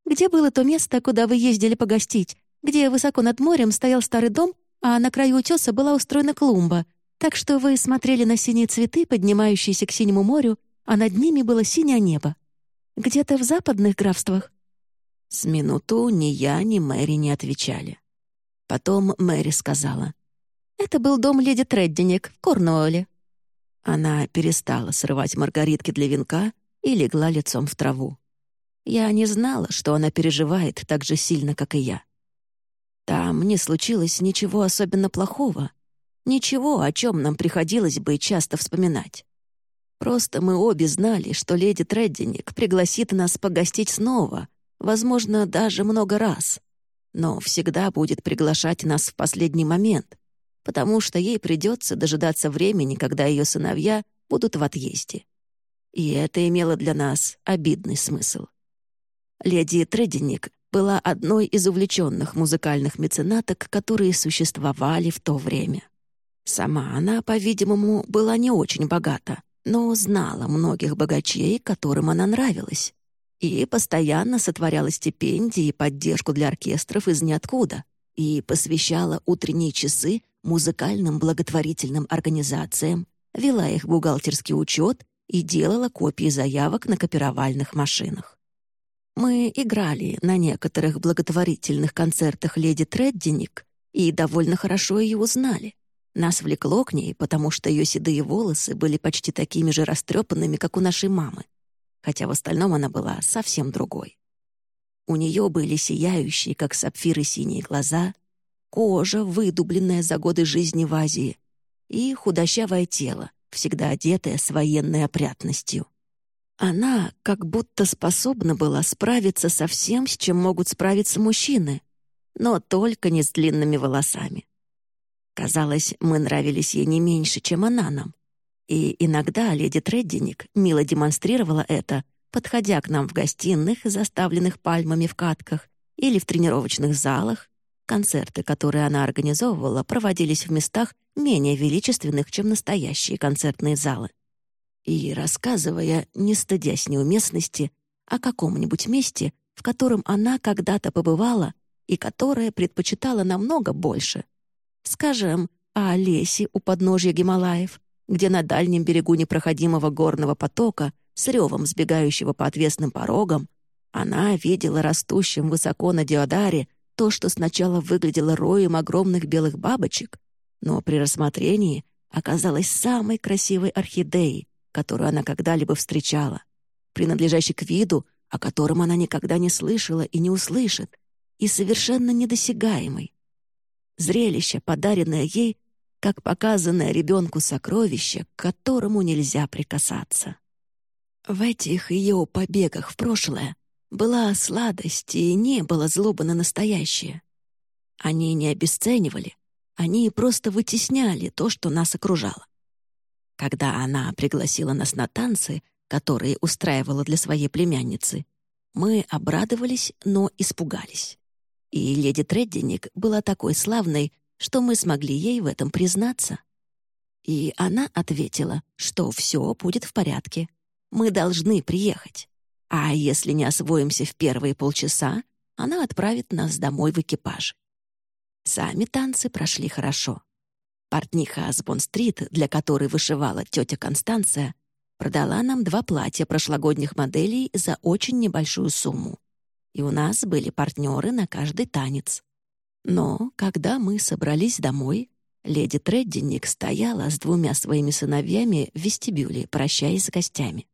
Где было то место, куда вы ездили погостить, где высоко над морем стоял старый дом, а на краю утеса была устроена клумба, так что вы смотрели на синие цветы, поднимающиеся к синему морю, а над ними было синее небо. Где-то в западных графствах?» С минуту ни я, ни Мэри не отвечали. Потом Мэри сказала. «Это был дом леди Треддинек в Корнуолле». Она перестала срывать маргаритки для венка и легла лицом в траву. Я не знала, что она переживает так же сильно, как и я. Там не случилось ничего особенно плохого, Ничего, о чем нам приходилось бы часто вспоминать. Просто мы обе знали, что леди Треддиник пригласит нас погостить снова, возможно, даже много раз. Но всегда будет приглашать нас в последний момент, потому что ей придется дожидаться времени, когда ее сыновья будут в отъезде. И это имело для нас обидный смысл. Леди Треддиник была одной из увлеченных музыкальных меценаток, которые существовали в то время. Сама она, по-видимому, была не очень богата, но знала многих богачей, которым она нравилась. И постоянно сотворяла стипендии и поддержку для оркестров из ниоткуда. И посвящала утренние часы музыкальным благотворительным организациям, вела их бухгалтерский учет и делала копии заявок на копировальных машинах. Мы играли на некоторых благотворительных концертах леди Треддиник и довольно хорошо ее узнали. Нас влекло к ней, потому что ее седые волосы были почти такими же растрепанными, как у нашей мамы, хотя в остальном она была совсем другой. У нее были сияющие, как сапфиры, синие глаза, кожа, выдубленная за годы жизни в Азии, и худощавое тело, всегда одетое с военной опрятностью. Она как будто способна была справиться со всем, с чем могут справиться мужчины, но только не с длинными волосами. Казалось, мы нравились ей не меньше, чем она нам. И иногда леди Треддиник мило демонстрировала это, подходя к нам в гостиных, заставленных пальмами в катках, или в тренировочных залах. Концерты, которые она организовывала, проводились в местах менее величественных, чем настоящие концертные залы. И рассказывая, не стыдясь неуместности, о каком-нибудь месте, в котором она когда-то побывала и которое предпочитала намного больше, Скажем, о лесе у подножья Гималаев, где на дальнем берегу непроходимого горного потока, с ревом сбегающего по отвесным порогам, она видела растущим высоко на Диодаре то, что сначала выглядело роем огромных белых бабочек, но при рассмотрении оказалось самой красивой орхидеей, которую она когда-либо встречала, принадлежащей к виду, о котором она никогда не слышала и не услышит, и совершенно недосягаемой. Зрелище, подаренное ей, как показанное ребенку сокровище, к которому нельзя прикасаться. В этих ее побегах в прошлое была сладость и не было злобы на настоящее. Они не обесценивали, они просто вытесняли то, что нас окружало. Когда она пригласила нас на танцы, которые устраивала для своей племянницы, Мы обрадовались, но испугались. И леди Треддиник была такой славной, что мы смогли ей в этом признаться. И она ответила, что все будет в порядке. Мы должны приехать. А если не освоимся в первые полчаса, она отправит нас домой в экипаж. Сами танцы прошли хорошо. Портниха с Бон-стрит, для которой вышивала тетя Констанция, продала нам два платья прошлогодних моделей за очень небольшую сумму. И у нас были партнеры на каждый танец. Но когда мы собрались домой, леди Треддинник стояла с двумя своими сыновьями в вестибюле, прощаясь с гостями.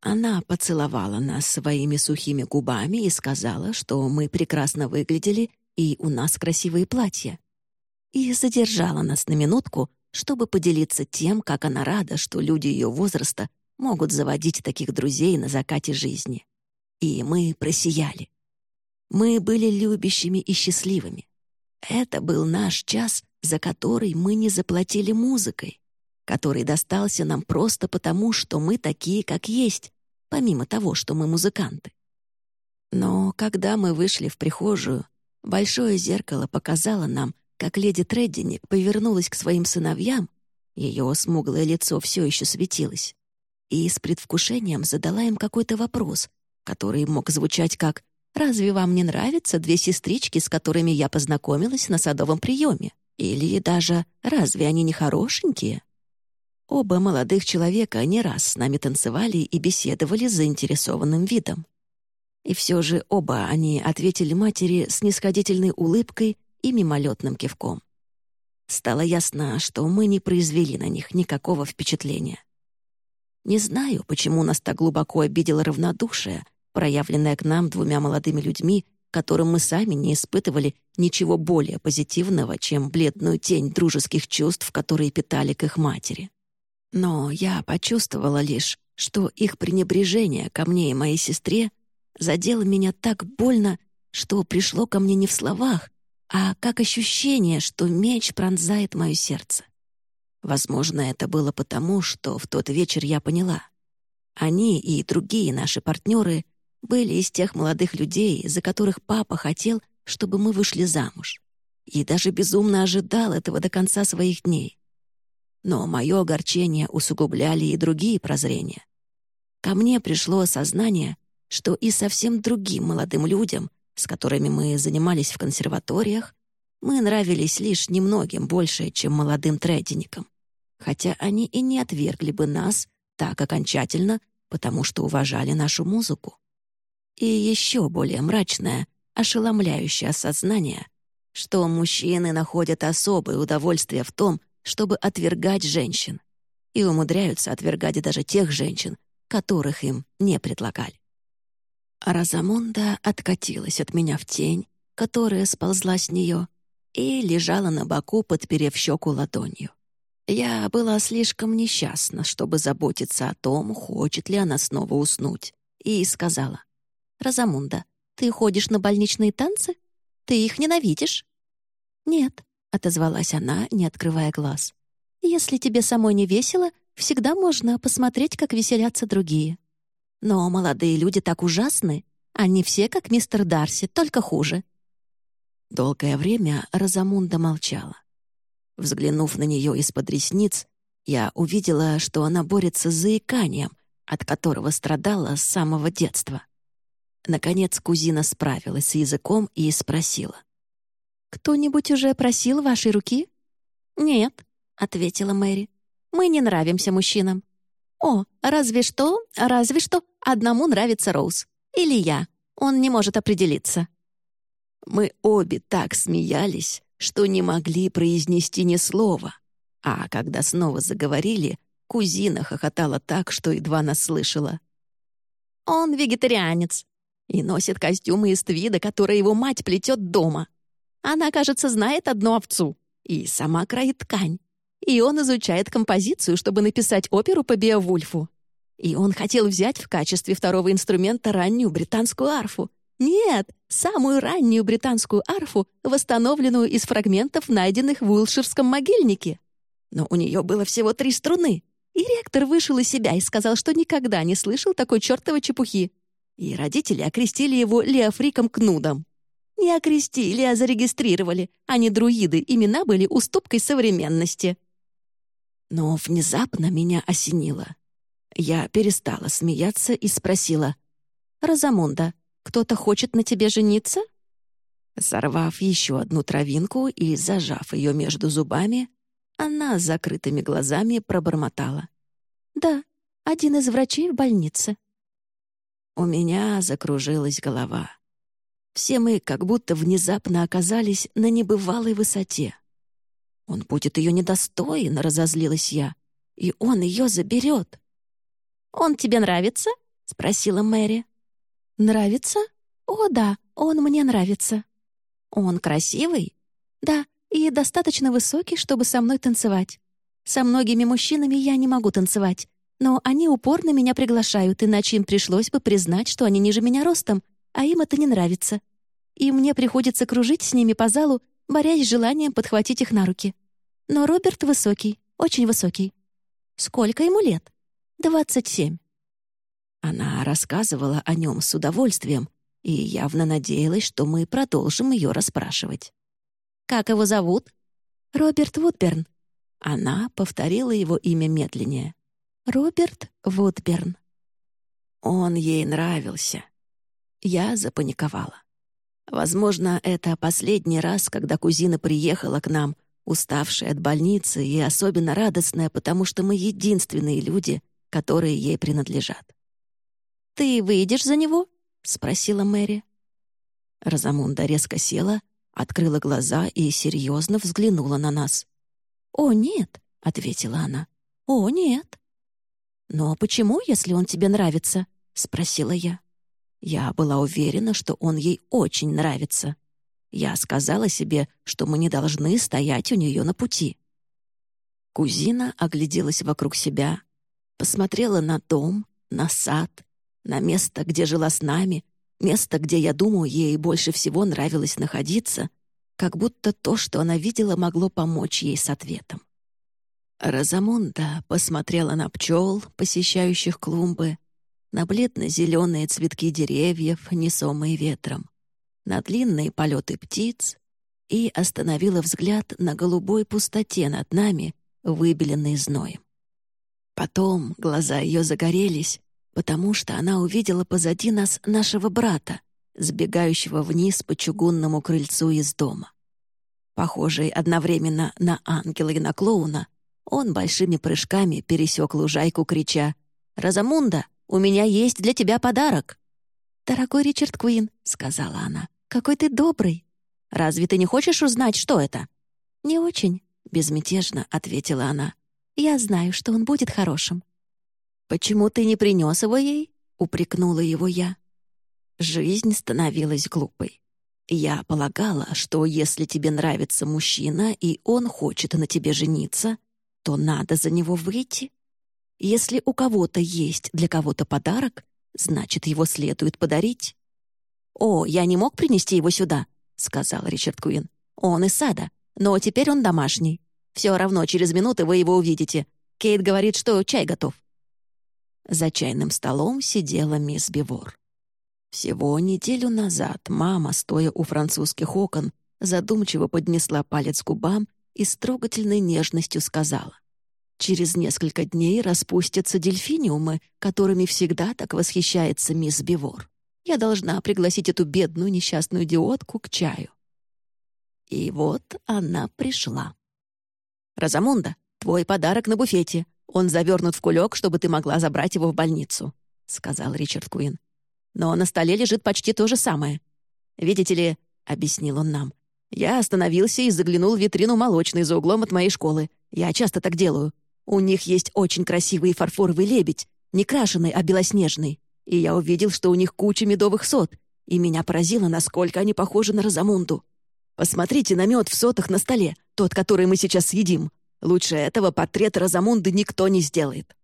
Она поцеловала нас своими сухими губами и сказала, что мы прекрасно выглядели и у нас красивые платья. И задержала нас на минутку, чтобы поделиться тем, как она рада, что люди ее возраста могут заводить таких друзей на закате жизни. И мы просияли. Мы были любящими и счастливыми. Это был наш час, за который мы не заплатили музыкой, который достался нам просто потому, что мы такие, как есть, помимо того, что мы музыканты. Но когда мы вышли в прихожую, большое зеркало показало нам, как леди Треддиник повернулась к своим сыновьям, ее смуглое лицо все еще светилось, и с предвкушением задала им какой-то вопрос, который мог звучать как «Разве вам не нравятся две сестрички, с которыми я познакомилась на садовом приеме?» Или даже «Разве они не хорошенькие?» Оба молодых человека не раз с нами танцевали и беседовали с заинтересованным видом. И все же оба они ответили матери с нисходительной улыбкой и мимолетным кивком. Стало ясно, что мы не произвели на них никакого впечатления. Не знаю, почему нас так глубоко обидело равнодушие, проявленное к нам двумя молодыми людьми, которым мы сами не испытывали ничего более позитивного, чем бледную тень дружеских чувств, которые питали к их матери. Но я почувствовала лишь, что их пренебрежение ко мне и моей сестре задело меня так больно, что пришло ко мне не в словах, а как ощущение, что меч пронзает мое сердце. Возможно, это было потому, что в тот вечер я поняла. Они и другие наши партнеры были из тех молодых людей, за которых папа хотел, чтобы мы вышли замуж. И даже безумно ожидал этого до конца своих дней. Но мое огорчение усугубляли и другие прозрения. Ко мне пришло осознание, что и совсем другим молодым людям, с которыми мы занимались в консерваториях, мы нравились лишь немногим больше, чем молодым трейдиникам, хотя они и не отвергли бы нас так окончательно, потому что уважали нашу музыку. И еще более мрачное, ошеломляющее осознание, что мужчины находят особое удовольствие в том, чтобы отвергать женщин, и умудряются отвергать даже тех женщин, которых им не предлагали. Розамунда откатилась от меня в тень, которая сползла с нее, и лежала на боку, подперев щеку ладонью. Я была слишком несчастна, чтобы заботиться о том, хочет ли она снова уснуть, и сказала, «Розамунда, ты ходишь на больничные танцы? Ты их ненавидишь?» «Нет», — отозвалась она, не открывая глаз. «Если тебе самой не весело, всегда можно посмотреть, как веселятся другие. Но молодые люди так ужасны. Они все, как мистер Дарси, только хуже». Долгое время Розамунда молчала. Взглянув на нее из-под ресниц, я увидела, что она борется с заиканием, от которого страдала с самого детства. Наконец кузина справилась с языком и спросила. «Кто-нибудь уже просил вашей руки?» «Нет», — ответила Мэри. «Мы не нравимся мужчинам». «О, разве что, разве что одному нравится Роуз. Или я. Он не может определиться». Мы обе так смеялись, что не могли произнести ни слова. А когда снова заговорили, кузина хохотала так, что едва нас слышала. «Он вегетарианец и носит костюмы из твида, которые его мать плетет дома. Она, кажется, знает одну овцу и сама кроит ткань. И он изучает композицию, чтобы написать оперу по Беовульфу. И он хотел взять в качестве второго инструмента раннюю британскую арфу. Нет, самую раннюю британскую арфу, восстановленную из фрагментов, найденных в Уилширском могильнике. Но у нее было всего три струны. И ректор вышел из себя и сказал, что никогда не слышал такой чертовой чепухи. И родители окрестили его Леофриком Кнудом. Не окрестили, а зарегистрировали. Они друиды, имена были уступкой современности. Но внезапно меня осенило. Я перестала смеяться и спросила. «Розамунда, кто-то хочет на тебе жениться?» Сорвав еще одну травинку и зажав ее между зубами, она с закрытыми глазами пробормотала. «Да, один из врачей в больнице». У меня закружилась голова. Все мы как будто внезапно оказались на небывалой высоте. «Он будет ее недостоин», — разозлилась я, — «и он ее заберет». «Он тебе нравится?» — спросила Мэри. «Нравится? О, да, он мне нравится». «Он красивый?» «Да, и достаточно высокий, чтобы со мной танцевать. Со многими мужчинами я не могу танцевать, но они упорно меня приглашают, иначе им пришлось бы признать, что они ниже меня ростом, а им это не нравится. И мне приходится кружить с ними по залу, борясь с желанием подхватить их на руки. Но Роберт высокий, очень высокий. Сколько ему лет? Двадцать семь. Она рассказывала о нем с удовольствием и явно надеялась, что мы продолжим ее расспрашивать. «Как его зовут?» «Роберт Вудберн». Она повторила его имя медленнее. «Роберт Вудберн». Он ей нравился. Я запаниковала. Возможно, это последний раз, когда кузина приехала к нам, уставшая от больницы и особенно радостная, потому что мы единственные люди, которые ей принадлежат. «Ты выйдешь за него?» — спросила Мэри. Розамунда резко села, открыла глаза и серьезно взглянула на нас. «О, нет», — ответила она. «О, нет». «Но почему, если он тебе нравится?» — спросила я. Я была уверена, что он ей очень нравится. Я сказала себе, что мы не должны стоять у нее на пути. Кузина огляделась вокруг себя, посмотрела на дом, на сад, на место, где жила с нами, Место, где, я думаю, ей больше всего нравилось находиться, как будто то, что она видела, могло помочь ей с ответом. Розамунда посмотрела на пчел, посещающих клумбы, на бледно-зеленые цветки деревьев, несомые ветром, на длинные полеты птиц и остановила взгляд на голубой пустоте над нами, выбеленной зноем. Потом глаза ее загорелись, потому что она увидела позади нас нашего брата, сбегающего вниз по чугунному крыльцу из дома. Похожий одновременно на ангела и на клоуна, он большими прыжками пересек лужайку, крича «Розамунда, у меня есть для тебя подарок!» «Дорогой Ричард Куин», — сказала она, — «какой ты добрый! Разве ты не хочешь узнать, что это?» «Не очень», — безмятежно ответила она. «Я знаю, что он будет хорошим. «Почему ты не принес его ей?» — упрекнула его я. Жизнь становилась глупой. Я полагала, что если тебе нравится мужчина, и он хочет на тебе жениться, то надо за него выйти. Если у кого-то есть для кого-то подарок, значит, его следует подарить. «О, я не мог принести его сюда», — сказал Ричард Куин. «Он из сада, но теперь он домашний. Все равно через минуты вы его увидите. Кейт говорит, что чай готов». За чайным столом сидела мисс Бивор. Всего неделю назад мама, стоя у французских окон, задумчиво поднесла палец к губам и с трогательной нежностью сказала. «Через несколько дней распустятся дельфиниумы, которыми всегда так восхищается мисс Бивор. Я должна пригласить эту бедную несчастную идиотку к чаю». И вот она пришла. «Розамунда, твой подарок на буфете. Он завернут в кулек, чтобы ты могла забрать его в больницу», — сказал Ричард Куин. «Но на столе лежит почти то же самое. Видите ли, — объяснил он нам, — я остановился и заглянул в витрину молочной за углом от моей школы. Я часто так делаю. У них есть очень красивый фарфоровый лебедь, не крашеный, а белоснежный. И я увидел, что у них куча медовых сот, и меня поразило, насколько они похожи на Розамунду. Посмотрите на мед в сотах на столе, тот, который мы сейчас съедим. Лучше этого портрет Розамунды никто не сделает».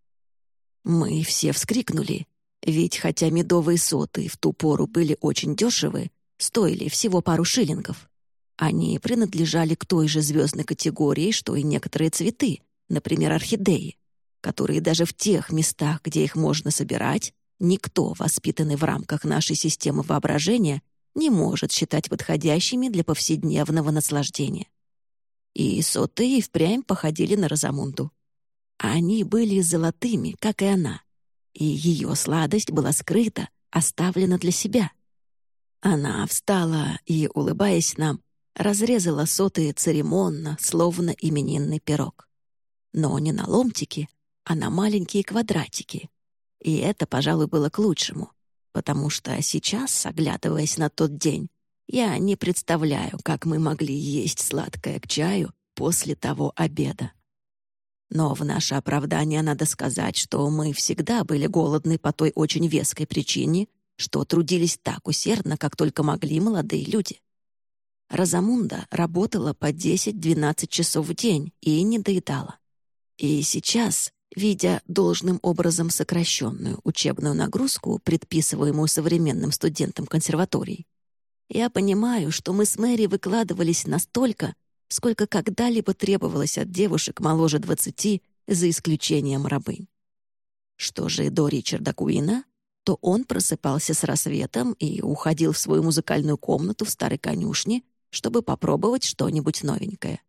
Мы все вскрикнули, ведь хотя медовые соты в ту пору были очень дешевы, стоили всего пару шиллингов. Они принадлежали к той же звездной категории, что и некоторые цветы, например, орхидеи, которые даже в тех местах, где их можно собирать, никто, воспитанный в рамках нашей системы воображения, не может считать подходящими для повседневного наслаждения. И соты и впрямь походили на Розамунду. Они были золотыми, как и она, и ее сладость была скрыта, оставлена для себя. Она встала и, улыбаясь нам, разрезала соты церемонно, словно именинный пирог. Но не на ломтики, а на маленькие квадратики. И это, пожалуй, было к лучшему, потому что сейчас, оглядываясь на тот день, я не представляю, как мы могли есть сладкое к чаю после того обеда. Но в наше оправдание надо сказать, что мы всегда были голодны по той очень веской причине, что трудились так усердно, как только могли молодые люди. Розамунда работала по 10-12 часов в день и не доедала. И сейчас, видя должным образом сокращенную учебную нагрузку, предписываемую современным студентам консерваторий, я понимаю, что мы с Мэри выкладывались настолько, сколько когда-либо требовалось от девушек моложе двадцати, за исключением рабынь. Что же до Ричарда Куина, то он просыпался с рассветом и уходил в свою музыкальную комнату в старой конюшне, чтобы попробовать что-нибудь новенькое.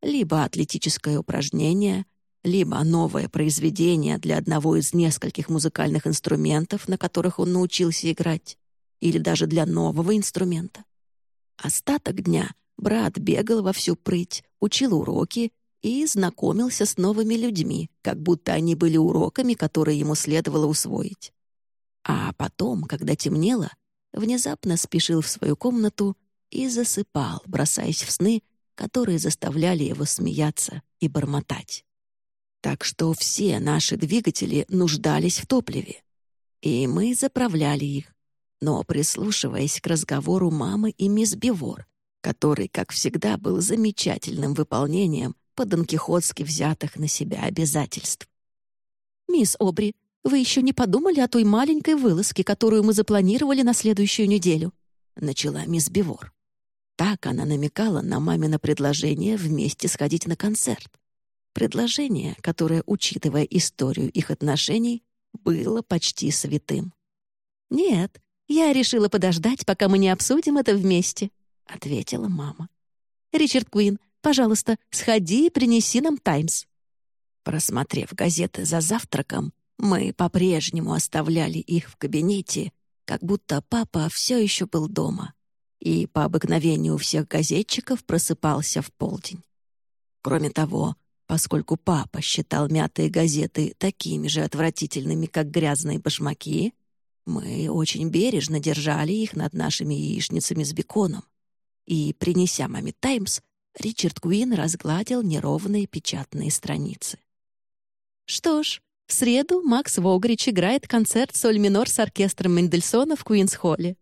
Либо атлетическое упражнение, либо новое произведение для одного из нескольких музыкальных инструментов, на которых он научился играть, или даже для нового инструмента. Остаток дня брат бегал во всю прыть, учил уроки и знакомился с новыми людьми, как будто они были уроками, которые ему следовало усвоить. А потом, когда темнело, внезапно спешил в свою комнату и засыпал, бросаясь в сны, которые заставляли его смеяться и бормотать. Так что все наши двигатели нуждались в топливе. И мы заправляли их, но прислушиваясь к разговору мамы и мисс Бивор, который, как всегда, был замечательным выполнением по-донкихотски взятых на себя обязательств. «Мисс Обри, вы еще не подумали о той маленькой вылазке, которую мы запланировали на следующую неделю?» — начала мисс Бивор. Так она намекала на мамино предложение вместе сходить на концерт. Предложение, которое, учитывая историю их отношений, было почти святым. «Нет, я решила подождать, пока мы не обсудим это вместе», — ответила мама. «Ричард Куин, пожалуйста, сходи и принеси нам «Таймс». Просмотрев газеты за завтраком, мы по-прежнему оставляли их в кабинете, как будто папа все еще был дома и по обыкновению всех газетчиков просыпался в полдень. Кроме того, Поскольку папа считал мятые газеты такими же отвратительными, как грязные башмаки, мы очень бережно держали их над нашими яичницами с беконом. И, принеся маме «Таймс», Ричард Куин разгладил неровные печатные страницы. Что ж, в среду Макс Вогрич играет концерт соль минор с оркестром Мендельсона в Куинс-холле,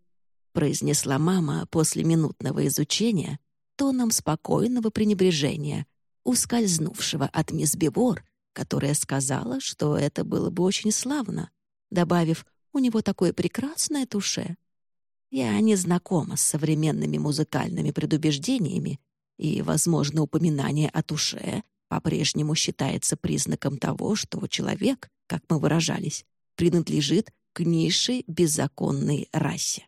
произнесла мама после минутного изучения тоном спокойного пренебрежения, ускользнувшего от мисс Бивор, которая сказала, что это было бы очень славно, добавив «у него такое прекрасное туше». Я не знакома с современными музыкальными предубеждениями, и, возможно, упоминание о туше по-прежнему считается признаком того, что человек, как мы выражались, принадлежит к низшей беззаконной расе.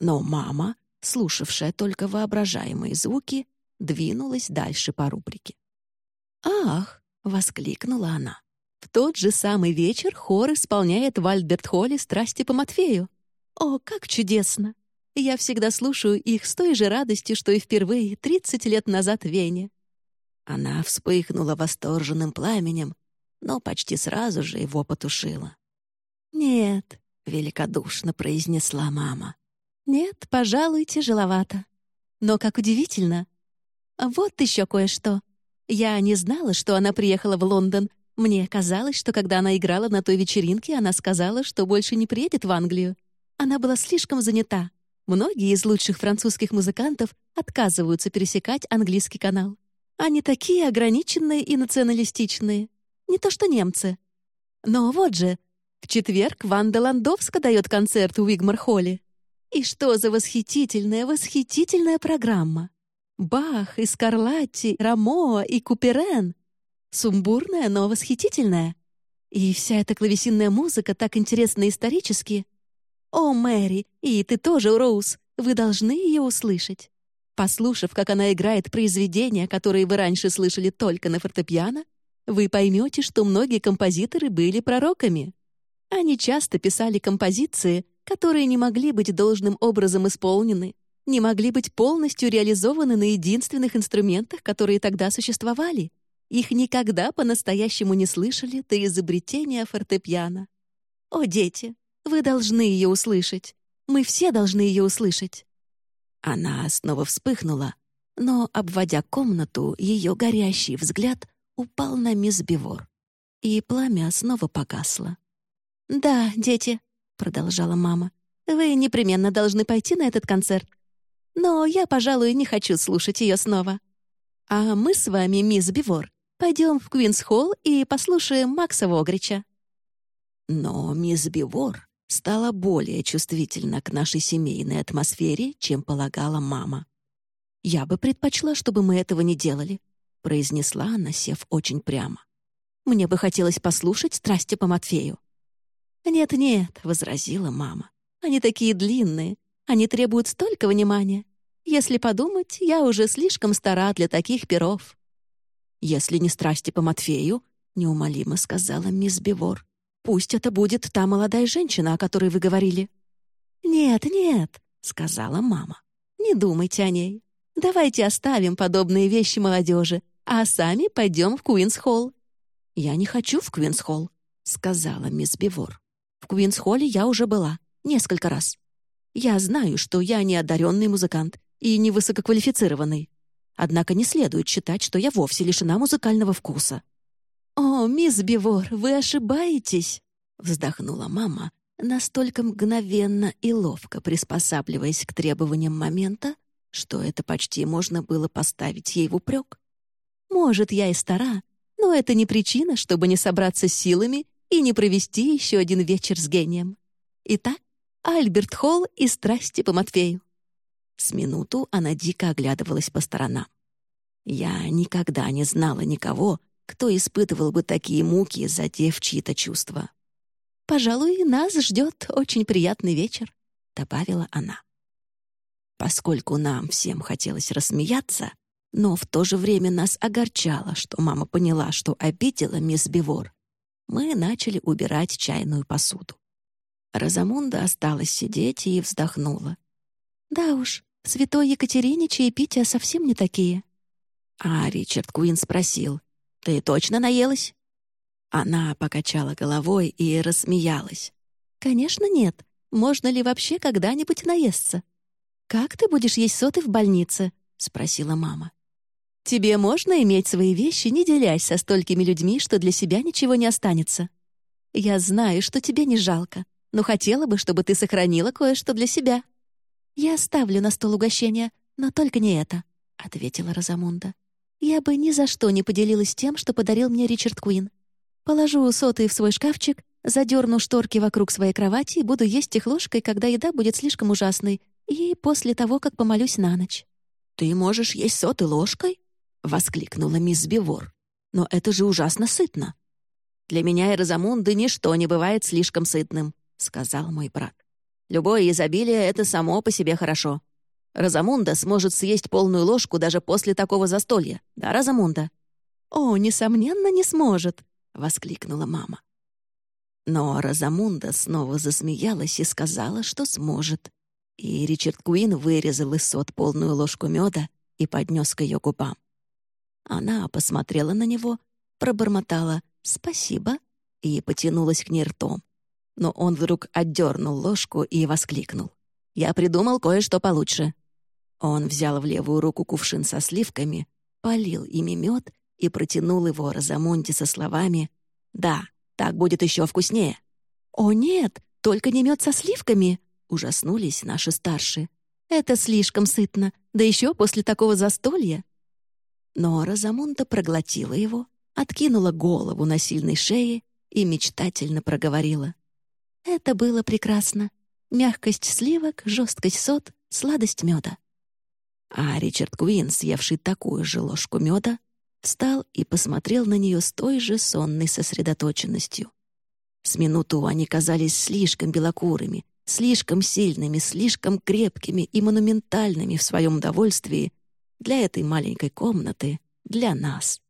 Но мама, слушавшая только воображаемые звуки, двинулась дальше по рубрике. «Ах!» — воскликнула она. «В тот же самый вечер хор исполняет в Альберт-Холле страсти по Матфею. О, как чудесно! Я всегда слушаю их с той же радостью, что и впервые, 30 лет назад в Вене». Она вспыхнула восторженным пламенем, но почти сразу же его потушила. «Нет», — великодушно произнесла мама. «Нет, пожалуй, тяжеловато. Но как удивительно, вот еще кое-что. Я не знала, что она приехала в Лондон. Мне казалось, что когда она играла на той вечеринке, она сказала, что больше не приедет в Англию. Она была слишком занята. Многие из лучших французских музыкантов отказываются пересекать английский канал. Они такие ограниченные и националистичные. Не то что немцы. Но вот же, в четверг Ванда Ландовска дает концерт в Уигмар-холле. И что за восхитительная, восхитительная программа! Бах, и Скарлатти, Рамо и Куперен. Сумбурная, но восхитительная. И вся эта клавесинная музыка так интересна исторически. О, Мэри, и ты тоже, Роуз, вы должны ее услышать. Послушав, как она играет произведения, которые вы раньше слышали только на фортепиано, вы поймете, что многие композиторы были пророками. Они часто писали композиции, которые не могли быть должным образом исполнены, не могли быть полностью реализованы на единственных инструментах, которые тогда существовали. Их никогда по-настоящему не слышали до изобретения фортепиано. О, дети, вы должны ее услышать. Мы все должны ее услышать. Она снова вспыхнула, но, обводя комнату, ее горящий взгляд упал на мисс Бивор, и пламя снова погасло. «Да, дети», — продолжала мама, — «вы непременно должны пойти на этот концерт. Но я, пожалуй, не хочу слушать ее снова. А мы с вами, мисс Бивор, пойдем в Квинс-холл и послушаем Макса Вогрича». Но мисс Бивор стала более чувствительна к нашей семейной атмосфере, чем полагала мама. «Я бы предпочла, чтобы мы этого не делали», — произнесла она, сев очень прямо. «Мне бы хотелось послушать страсти по Матфею». «Нет-нет», — возразила мама. «Они такие длинные, они требуют столько внимания. Если подумать, я уже слишком стара для таких перов». «Если не страсти по Матфею», — неумолимо сказала мисс Бивор, «пусть это будет та молодая женщина, о которой вы говорили». «Нет, нет», — сказала мама. «Не думайте о ней. Давайте оставим подобные вещи молодежи, а сами пойдем в Куинс-холл». «Я не хочу в Куинс-холл», — сказала мисс Бивор. «В Куинс-холле я уже была, несколько раз. Я знаю, что я не одаренный музыкант и не высококвалифицированный. Однако не следует считать, что я вовсе лишена музыкального вкуса. «О, мисс Бивор, вы ошибаетесь!» — вздохнула мама, настолько мгновенно и ловко приспосабливаясь к требованиям момента, что это почти можно было поставить ей в упрек. «Может, я и стара, но это не причина, чтобы не собраться силами и не провести еще один вечер с гением. Итак, Альберт Холл и страсти по Матфею. С минуту она дико оглядывалась по сторонам. Я никогда не знала никого, кто испытывал бы такие муки, задев чьи-то чувства. «Пожалуй, нас ждет очень приятный вечер», — добавила она. Поскольку нам всем хотелось рассмеяться, но в то же время нас огорчало, что мама поняла, что обидела мисс Бивор, мы начали убирать чайную посуду. Розамунда осталась сидеть и вздохнула. «Да уж, святой Екатерине чаепития совсем не такие». А Ричард Куин спросил, «Ты точно наелась?» Она покачала головой и рассмеялась. «Конечно нет. Можно ли вообще когда-нибудь наесться?» «Как ты будешь есть соты в больнице?» — спросила мама. «Тебе можно иметь свои вещи, не делясь со столькими людьми, что для себя ничего не останется. Я знаю, что тебе не жалко, но хотела бы, чтобы ты сохранила кое-что для себя». «Я оставлю на стол угощения, но только не это», — ответила Розамунда. «Я бы ни за что не поделилась тем, что подарил мне Ричард Куин. Положу соты в свой шкафчик, задерну шторки вокруг своей кровати и буду есть их ложкой, когда еда будет слишком ужасной, и после того, как помолюсь на ночь». «Ты можешь есть соты ложкой?» — воскликнула мисс Бивор. «Но это же ужасно сытно». «Для меня и Розамунды ничто не бывает слишком сытным», — сказал мой брат. «Любое изобилие — это само по себе хорошо. Розамунда сможет съесть полную ложку даже после такого застолья. Да, Розамунда?» «О, несомненно, не сможет», — воскликнула мама. Но Розамунда снова засмеялась и сказала, что сможет. И Ричард Куин вырезал из сот полную ложку меда и поднес к ее губам. Она посмотрела на него, пробормотала «спасибо» и потянулась к ней ртом но он вдруг отдернул ложку и воскликнул. «Я придумал кое-что получше». Он взял в левую руку кувшин со сливками, полил ими мед и протянул его Розамунде со словами «Да, так будет еще вкуснее». «О нет, только не мед со сливками!» — ужаснулись наши старшие. «Это слишком сытно, да еще после такого застолья». Но Розамунда проглотила его, откинула голову на сильной шее и мечтательно проговорила. Это было прекрасно. Мягкость сливок, жесткость сот, сладость меда. А Ричард Куин, съевший такую же ложку меда, встал и посмотрел на нее с той же сонной сосредоточенностью, С минуту они казались слишком белокурыми, слишком сильными, слишком крепкими и монументальными в своем удовольствии для этой маленькой комнаты, для нас.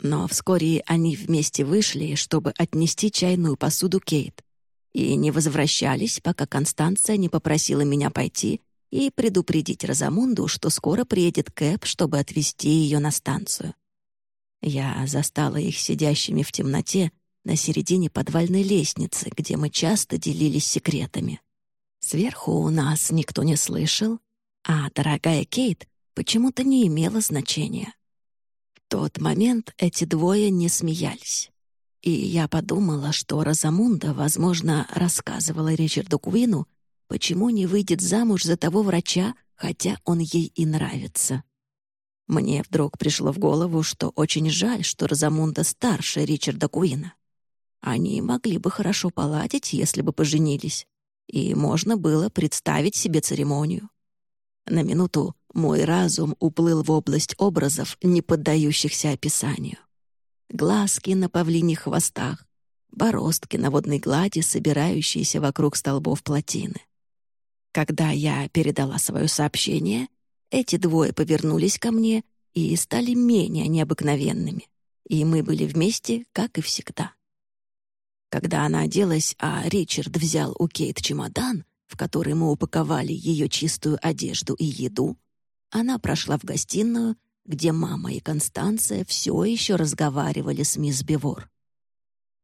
Но вскоре они вместе вышли, чтобы отнести чайную посуду Кейт, и не возвращались, пока Констанция не попросила меня пойти и предупредить Розамунду, что скоро приедет Кэп, чтобы отвезти ее на станцию. Я застала их сидящими в темноте на середине подвальной лестницы, где мы часто делились секретами. Сверху у нас никто не слышал, а дорогая Кейт почему-то не имела значения. В тот момент эти двое не смеялись. И я подумала, что Розамунда, возможно, рассказывала Ричарду Куину, почему не выйдет замуж за того врача, хотя он ей и нравится. Мне вдруг пришло в голову, что очень жаль, что Розамунда старше Ричарда Куина. Они могли бы хорошо поладить, если бы поженились, и можно было представить себе церемонию. На минуту мой разум уплыл в область образов, не поддающихся описанию. Глазки на павлиних хвостах, бороздки на водной глади, собирающиеся вокруг столбов плотины. Когда я передала свое сообщение, эти двое повернулись ко мне и стали менее необыкновенными, и мы были вместе, как и всегда. Когда она оделась, а Ричард взял у Кейт чемодан, в который мы упаковали ее чистую одежду и еду, она прошла в гостиную, где мама и Констанция все еще разговаривали с мисс Бивор.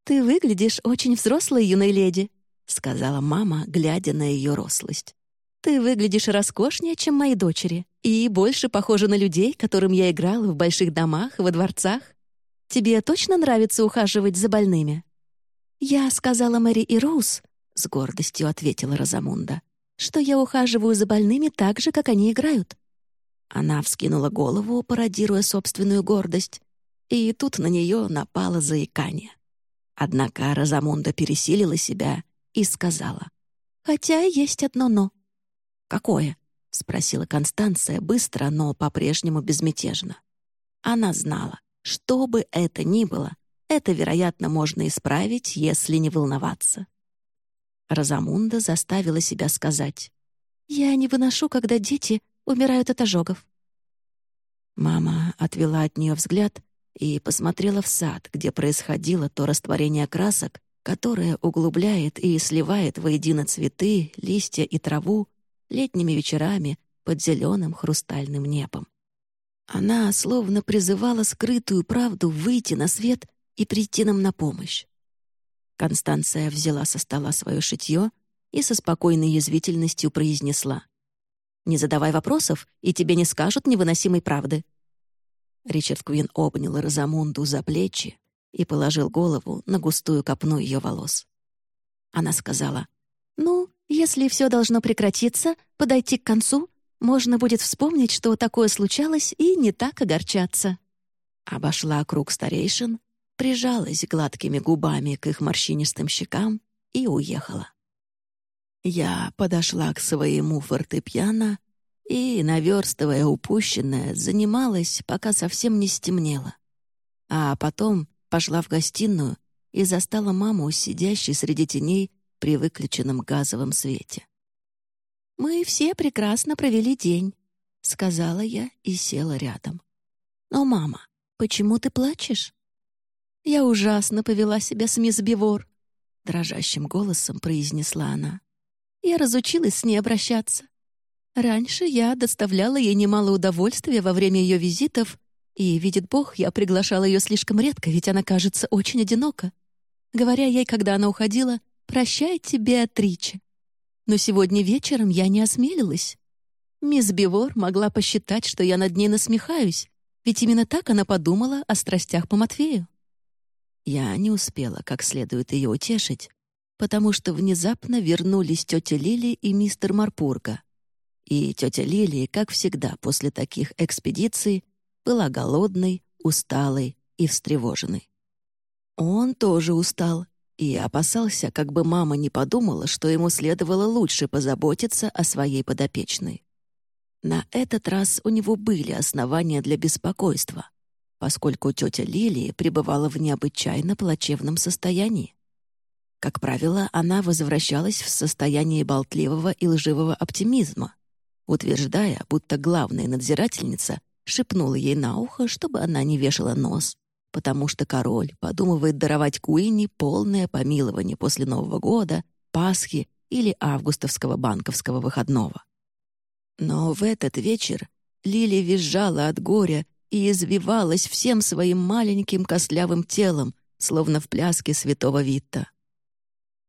«Ты выглядишь очень взрослой, юной леди», — сказала мама, глядя на ее рослость. «Ты выглядишь роскошнее, чем мои дочери, и больше похожа на людей, которым я играла в больших домах во дворцах. Тебе точно нравится ухаживать за больными?» «Я сказала Мэри и Роуз», — с гордостью ответила Розамунда, «что я ухаживаю за больными так же, как они играют. Она вскинула голову, пародируя собственную гордость, и тут на нее напало заикание. Однако Розамунда пересилила себя и сказала, «Хотя есть одно «но». «Какое?» — спросила Констанция быстро, но по-прежнему безмятежно. Она знала, что бы это ни было, это, вероятно, можно исправить, если не волноваться. Розамунда заставила себя сказать, «Я не выношу, когда дети умирают от ожогов». Мама отвела от нее взгляд и посмотрела в сад, где происходило то растворение красок, которое углубляет и сливает воедино цветы, листья и траву летними вечерами под зеленым хрустальным небом. Она словно призывала скрытую правду выйти на свет и прийти нам на помощь. Констанция взяла со стола свое шитье и со спокойной язвительностью произнесла. Не задавай вопросов, и тебе не скажут невыносимой правды». Ричард Квин обнял Розамунду за плечи и положил голову на густую копну ее волос. Она сказала, «Ну, если все должно прекратиться, подойти к концу, можно будет вспомнить, что такое случалось, и не так огорчаться». Обошла круг старейшин, прижалась гладкими губами к их морщинистым щекам и уехала. Я подошла к своему фортепиано и, наверстывая упущенное, занималась, пока совсем не стемнело. А потом пошла в гостиную и застала маму, сидящей среди теней при выключенном газовом свете. «Мы все прекрасно провели день», — сказала я и села рядом. «Но, мама, почему ты плачешь?» «Я ужасно повела себя с мисс Бивор», — дрожащим голосом произнесла она. Я разучилась с ней обращаться. Раньше я доставляла ей немало удовольствия во время ее визитов, и, видит Бог, я приглашала ее слишком редко, ведь она кажется очень одинока. Говоря ей, когда она уходила, «Прощайте, Беатриче». Но сегодня вечером я не осмелилась. Мисс Бивор могла посчитать, что я над ней насмехаюсь, ведь именно так она подумала о страстях по Матфею. Я не успела как следует ее утешить, потому что внезапно вернулись тетя Лили и мистер Марпурга. И тетя Лили, как всегда после таких экспедиций, была голодной, усталой и встревоженной. Он тоже устал и опасался, как бы мама не подумала, что ему следовало лучше позаботиться о своей подопечной. На этот раз у него были основания для беспокойства, поскольку тетя Лилия пребывала в необычайно плачевном состоянии. Как правило, она возвращалась в состоянии болтливого и лживого оптимизма, утверждая, будто главная надзирательница шепнула ей на ухо, чтобы она не вешала нос, потому что король подумывает даровать Куинни полное помилование после Нового года, Пасхи или августовского банковского выходного. Но в этот вечер Лили визжала от горя и извивалась всем своим маленьким костлявым телом, словно в пляске святого Витта.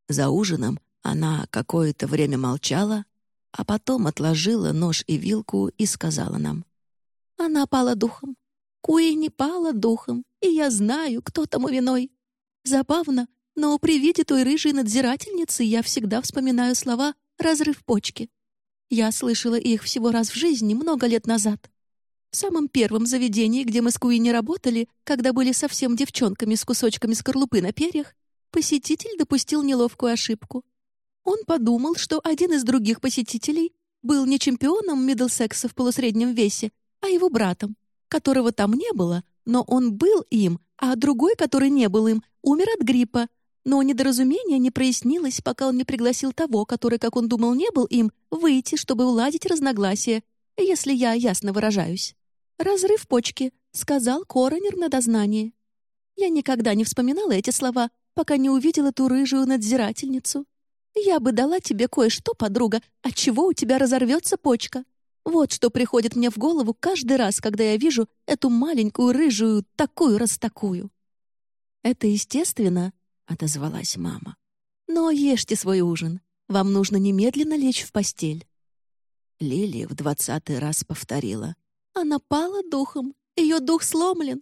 За ужином она какое-то время молчала, а потом отложила нож и вилку и сказала нам. «Она пала духом. Куи не пала духом, и я знаю, кто тому виной. Забавно, но при виде той рыжей надзирательницы я всегда вспоминаю слова «разрыв почки». Я слышала их всего раз в жизни много лет назад. В самом первом заведении, где мы с Куини работали, когда были совсем девчонками с кусочками скорлупы на перьях, посетитель допустил неловкую ошибку. Он подумал, что один из других посетителей был не чемпионом Миддлсекса в полусреднем весе, а его братом, которого там не было, но он был им, а другой, который не был им, умер от гриппа. Но недоразумение не прояснилось, пока он не пригласил того, который, как он думал, не был им, выйти, чтобы уладить разногласия, если я ясно выражаюсь. «Разрыв почки», — сказал коронер на дознании. Я никогда не вспоминала эти слова, пока не увидела ту рыжую надзирательницу. Я бы дала тебе кое-что, подруга, от чего у тебя разорвется почка. Вот что приходит мне в голову каждый раз, когда я вижу эту маленькую рыжую такую-растакую. «Это естественно», — отозвалась мама. «Но ешьте свой ужин. Вам нужно немедленно лечь в постель». Лили в двадцатый раз повторила. «Она пала духом. Ее дух сломлен».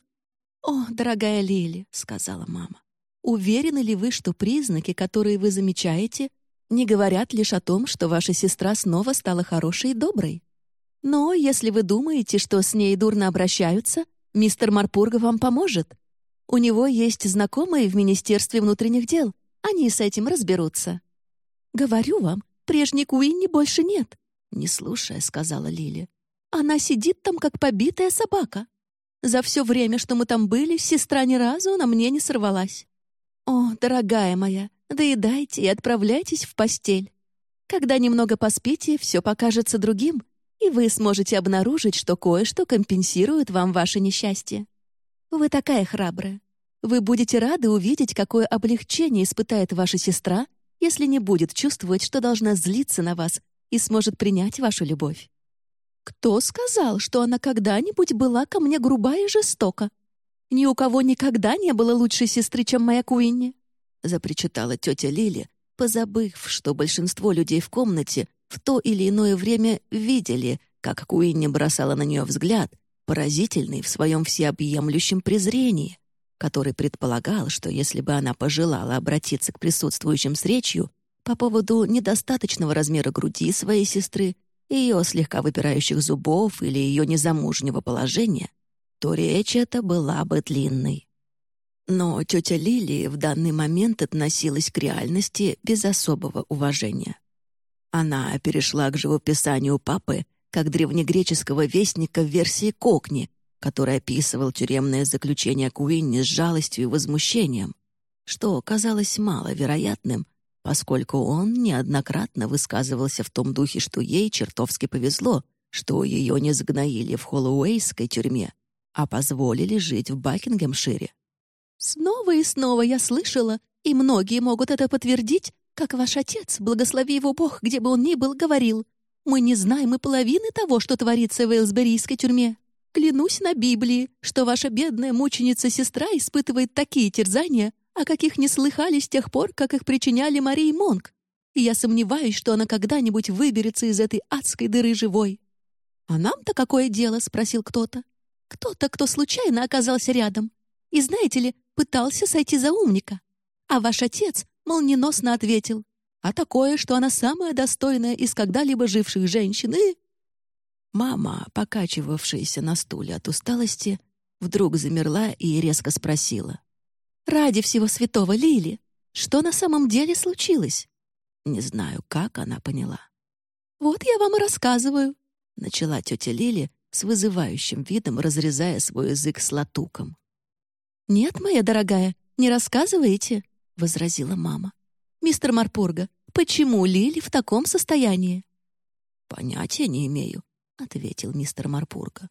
«О, дорогая Лили», — сказала мама. Уверены ли вы, что признаки, которые вы замечаете, не говорят лишь о том, что ваша сестра снова стала хорошей и доброй? Но если вы думаете, что с ней дурно обращаются, мистер Марпурга вам поможет. У него есть знакомые в Министерстве внутренних дел. Они с этим разберутся. «Говорю вам, прежней Куинни больше нет», — не слушая, сказала Лили. «Она сидит там, как побитая собака. За все время, что мы там были, сестра ни разу на мне не сорвалась. «О, дорогая моя, доедайте и отправляйтесь в постель. Когда немного поспите, все покажется другим, и вы сможете обнаружить, что кое-что компенсирует вам ваше несчастье. Вы такая храбрая. Вы будете рады увидеть, какое облегчение испытает ваша сестра, если не будет чувствовать, что должна злиться на вас и сможет принять вашу любовь. Кто сказал, что она когда-нибудь была ко мне груба и жестока? Ни у кого никогда не было лучшей сестры, чем моя Куинни», — запричитала тетя Лили, позабыв, что большинство людей в комнате в то или иное время видели, как Куинни бросала на нее взгляд, поразительный в своем всеобъемлющем презрении, который предполагал, что если бы она пожелала обратиться к присутствующим с речью по поводу недостаточного размера груди своей сестры, ее слегка выпирающих зубов или ее незамужнего положения — то речь эта была бы длинной. Но тетя Лили в данный момент относилась к реальности без особого уважения. Она перешла к живописанию папы как древнегреческого вестника в версии Кокни, который описывал тюремное заключение Куинни с жалостью и возмущением, что казалось маловероятным, поскольку он неоднократно высказывался в том духе, что ей чертовски повезло, что ее не загноили в Холлоуэйской тюрьме, а позволили жить в Бакингемшире. Снова и снова я слышала, и многие могут это подтвердить, как ваш отец, благослови его Бог, где бы он ни был, говорил, «Мы не знаем и половины того, что творится в Эйлсберийской тюрьме. Клянусь на Библии, что ваша бедная мученица-сестра испытывает такие терзания, о каких не слыхали с тех пор, как их причиняли Марии Монг. И я сомневаюсь, что она когда-нибудь выберется из этой адской дыры живой». «А нам-то какое дело?» — спросил кто-то. Кто-то, кто случайно оказался рядом. И, знаете ли, пытался сойти за умника. А ваш отец молниеносно ответил, а такое, что она самая достойная из когда-либо живших женщин, и... Мама, покачивавшаяся на стуле от усталости, вдруг замерла и резко спросила. «Ради всего святого, Лили, что на самом деле случилось?» Не знаю, как она поняла. «Вот я вам и рассказываю», — начала тетя Лили, с вызывающим видом разрезая свой язык с латуком. «Нет, моя дорогая, не рассказывайте», — возразила мама. Мистер Марпурга, почему Лили в таком состоянии?» «Понятия не имею», — ответил мистер Марпурга.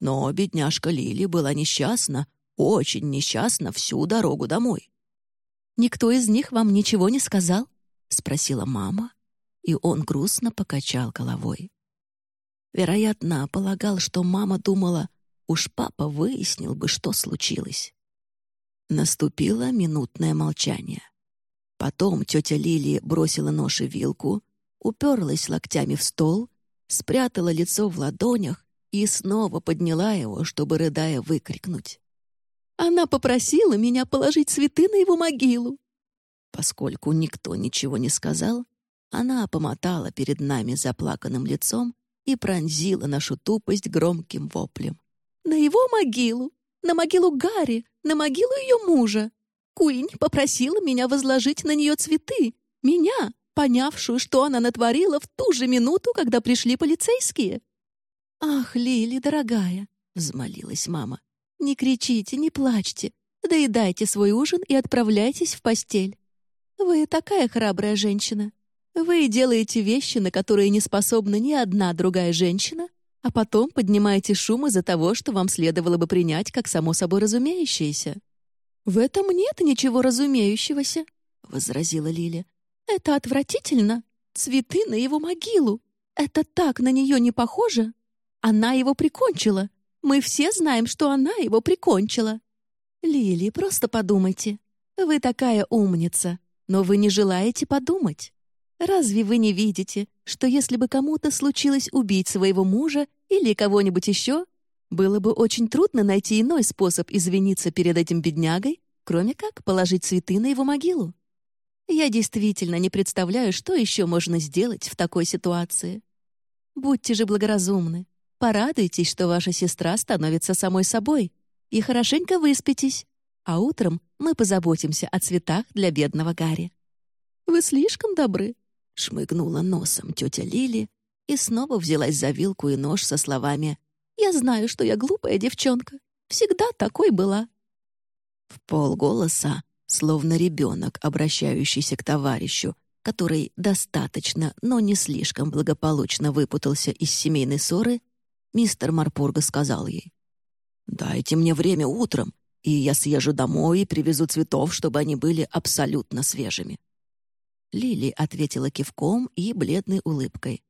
«Но бедняжка Лили была несчастна, очень несчастна всю дорогу домой». «Никто из них вам ничего не сказал?» — спросила мама, и он грустно покачал головой. Вероятно, полагал, что мама думала, уж папа выяснил бы, что случилось. Наступило минутное молчание. Потом тетя Лили бросила нож и вилку, уперлась локтями в стол, спрятала лицо в ладонях и снова подняла его, чтобы, рыдая, выкрикнуть. «Она попросила меня положить цветы на его могилу!» Поскольку никто ничего не сказал, она помотала перед нами заплаканным лицом и пронзила нашу тупость громким воплем. «На его могилу! На могилу Гарри! На могилу ее мужа! Куинь попросила меня возложить на нее цветы! Меня, понявшую, что она натворила в ту же минуту, когда пришли полицейские!» «Ах, Лили, дорогая!» — взмолилась мама. «Не кричите, не плачьте. Доедайте свой ужин и отправляйтесь в постель. Вы такая храбрая женщина. Вы делаете вещи, на которые не способна ни одна другая женщина, а потом поднимаете шум из-за того, что вам следовало бы принять как само собой разумеющееся. «В этом нет ничего разумеющегося», — возразила Лиля. «Это отвратительно. Цветы на его могилу. Это так на нее не похоже. Она его прикончила. Мы все знаем, что она его прикончила». «Лили, просто подумайте. Вы такая умница, но вы не желаете подумать. Разве вы не видите, что если бы кому-то случилось убить своего мужа или кого-нибудь еще, было бы очень трудно найти иной способ извиниться перед этим беднягой, кроме как положить цветы на его могилу? Я действительно не представляю, что еще можно сделать в такой ситуации. Будьте же благоразумны. Порадуйтесь, что ваша сестра становится самой собой, и хорошенько выспитесь, а утром мы позаботимся о цветах для бедного Гарри. Вы слишком добры, Шмыгнула носом тетя Лили и снова взялась за вилку и нож со словами «Я знаю, что я глупая девчонка. Всегда такой была». В полголоса, словно ребенок, обращающийся к товарищу, который достаточно, но не слишком благополучно выпутался из семейной ссоры, мистер Марпурга сказал ей «Дайте мне время утром, и я съезжу домой и привезу цветов, чтобы они были абсолютно свежими». Лили ответила кивком и бледной улыбкой.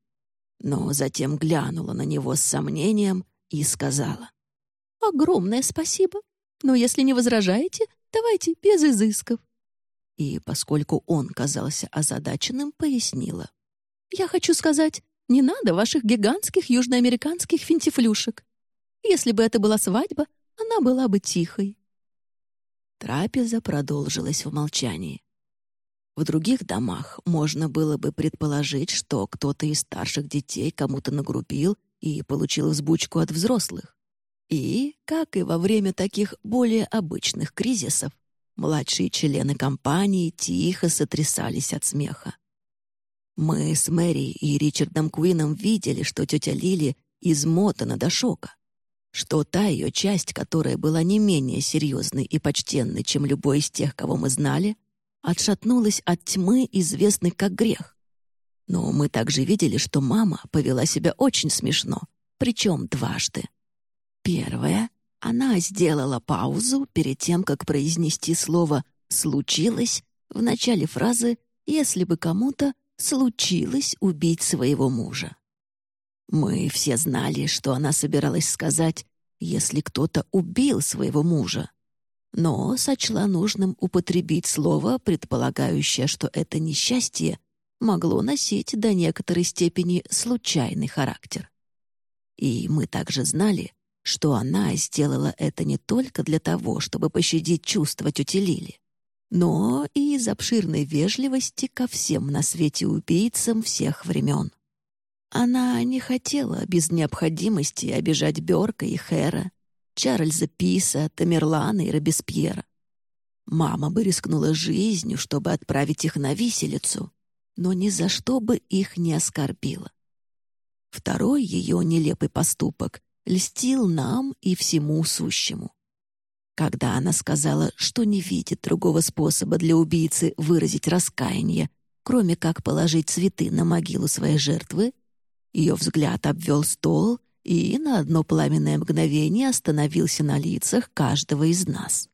Но затем глянула на него с сомнением и сказала. «Огромное спасибо. Но если не возражаете, давайте без изысков». И, поскольку он казался озадаченным, пояснила. «Я хочу сказать, не надо ваших гигантских южноамериканских финтифлюшек. Если бы это была свадьба, она была бы тихой». Трапеза продолжилась в молчании. В других домах можно было бы предположить, что кто-то из старших детей кому-то нагрубил и получил взбучку от взрослых. И, как и во время таких более обычных кризисов, младшие члены компании тихо сотрясались от смеха. Мы с Мэри и Ричардом Куином видели, что тетя Лили измотана до шока, что та ее часть, которая была не менее серьезной и почтенной, чем любой из тех, кого мы знали, отшатнулась от тьмы, известной как грех. Но мы также видели, что мама повела себя очень смешно, причем дважды. Первое, она сделала паузу перед тем, как произнести слово «случилось» в начале фразы «если бы кому-то случилось убить своего мужа». Мы все знали, что она собиралась сказать «если кто-то убил своего мужа», но сочла нужным употребить слово, предполагающее, что это несчастье могло носить до некоторой степени случайный характер. И мы также знали, что она сделала это не только для того, чтобы пощадить чувства тети Лили, но и из обширной вежливости ко всем на свете убийцам всех времен. Она не хотела без необходимости обижать Бёрка и Хэра, Чарльза Писа, Тамерлана и Робеспьера. Мама бы рискнула жизнью, чтобы отправить их на виселицу, но ни за что бы их не оскорбила. Второй ее нелепый поступок льстил нам и всему сущему. Когда она сказала, что не видит другого способа для убийцы выразить раскаяние, кроме как положить цветы на могилу своей жертвы, ее взгляд обвел стол и на одно пламенное мгновение остановился на лицах каждого из нас.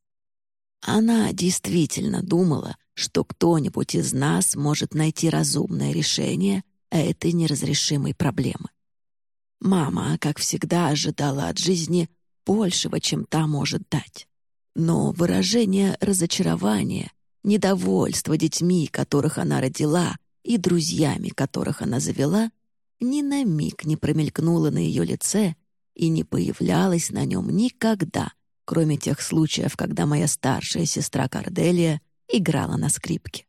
Она действительно думала, что кто-нибудь из нас может найти разумное решение этой неразрешимой проблемы. Мама, как всегда, ожидала от жизни большего, чем та может дать. Но выражение разочарования, недовольства детьми, которых она родила, и друзьями, которых она завела, ни на миг не промелькнуло на ее лице и не появлялось на нем никогда, кроме тех случаев, когда моя старшая сестра Корделия играла на скрипке.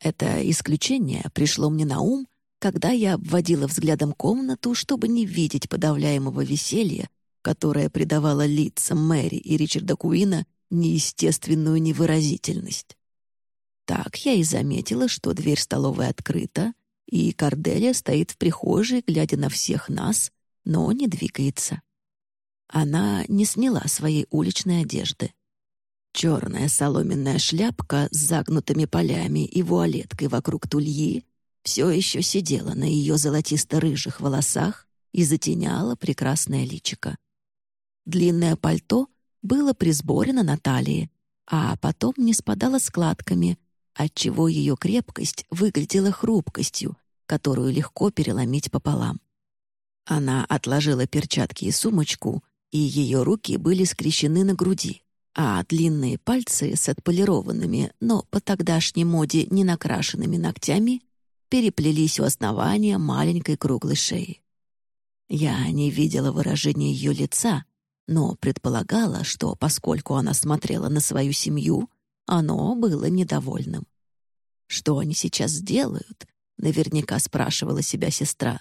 Это исключение пришло мне на ум, когда я обводила взглядом комнату, чтобы не видеть подавляемого веселья, которое придавало лицам Мэри и Ричарда Куина неестественную невыразительность. Так я и заметила, что дверь столовой открыта, и Корделия стоит в прихожей, глядя на всех нас, но не двигается. Она не сняла своей уличной одежды. Черная соломенная шляпка с загнутыми полями и вуалеткой вокруг тульи все еще сидела на ее золотисто-рыжих волосах и затеняла прекрасное личико. Длинное пальто было присборено на талии, а потом не спадало складками, отчего ее крепкость выглядела хрупкостью, которую легко переломить пополам. Она отложила перчатки и сумочку, и ее руки были скрещены на груди, а длинные пальцы с отполированными, но по тогдашней моде не накрашенными ногтями переплелись у основания маленькой круглой шеи. Я не видела выражения ее лица, но предполагала, что, поскольку она смотрела на свою семью, оно было недовольным. Что они сейчас сделают, Наверняка спрашивала себя сестра.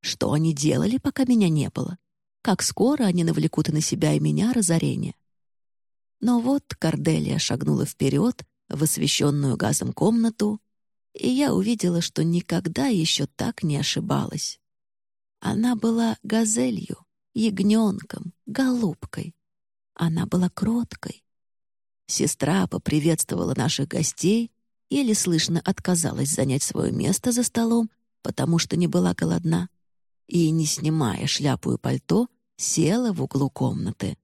Что они делали, пока меня не было? Как скоро они навлекут на себя и меня разорение? Но вот Корделия шагнула вперед в освещенную газом комнату, и я увидела, что никогда еще так не ошибалась. Она была газелью, ягненком, голубкой. Она была кроткой. Сестра поприветствовала наших гостей еле слышно отказалась занять свое место за столом, потому что не была голодна, и, не снимая шляпу и пальто, села в углу комнаты.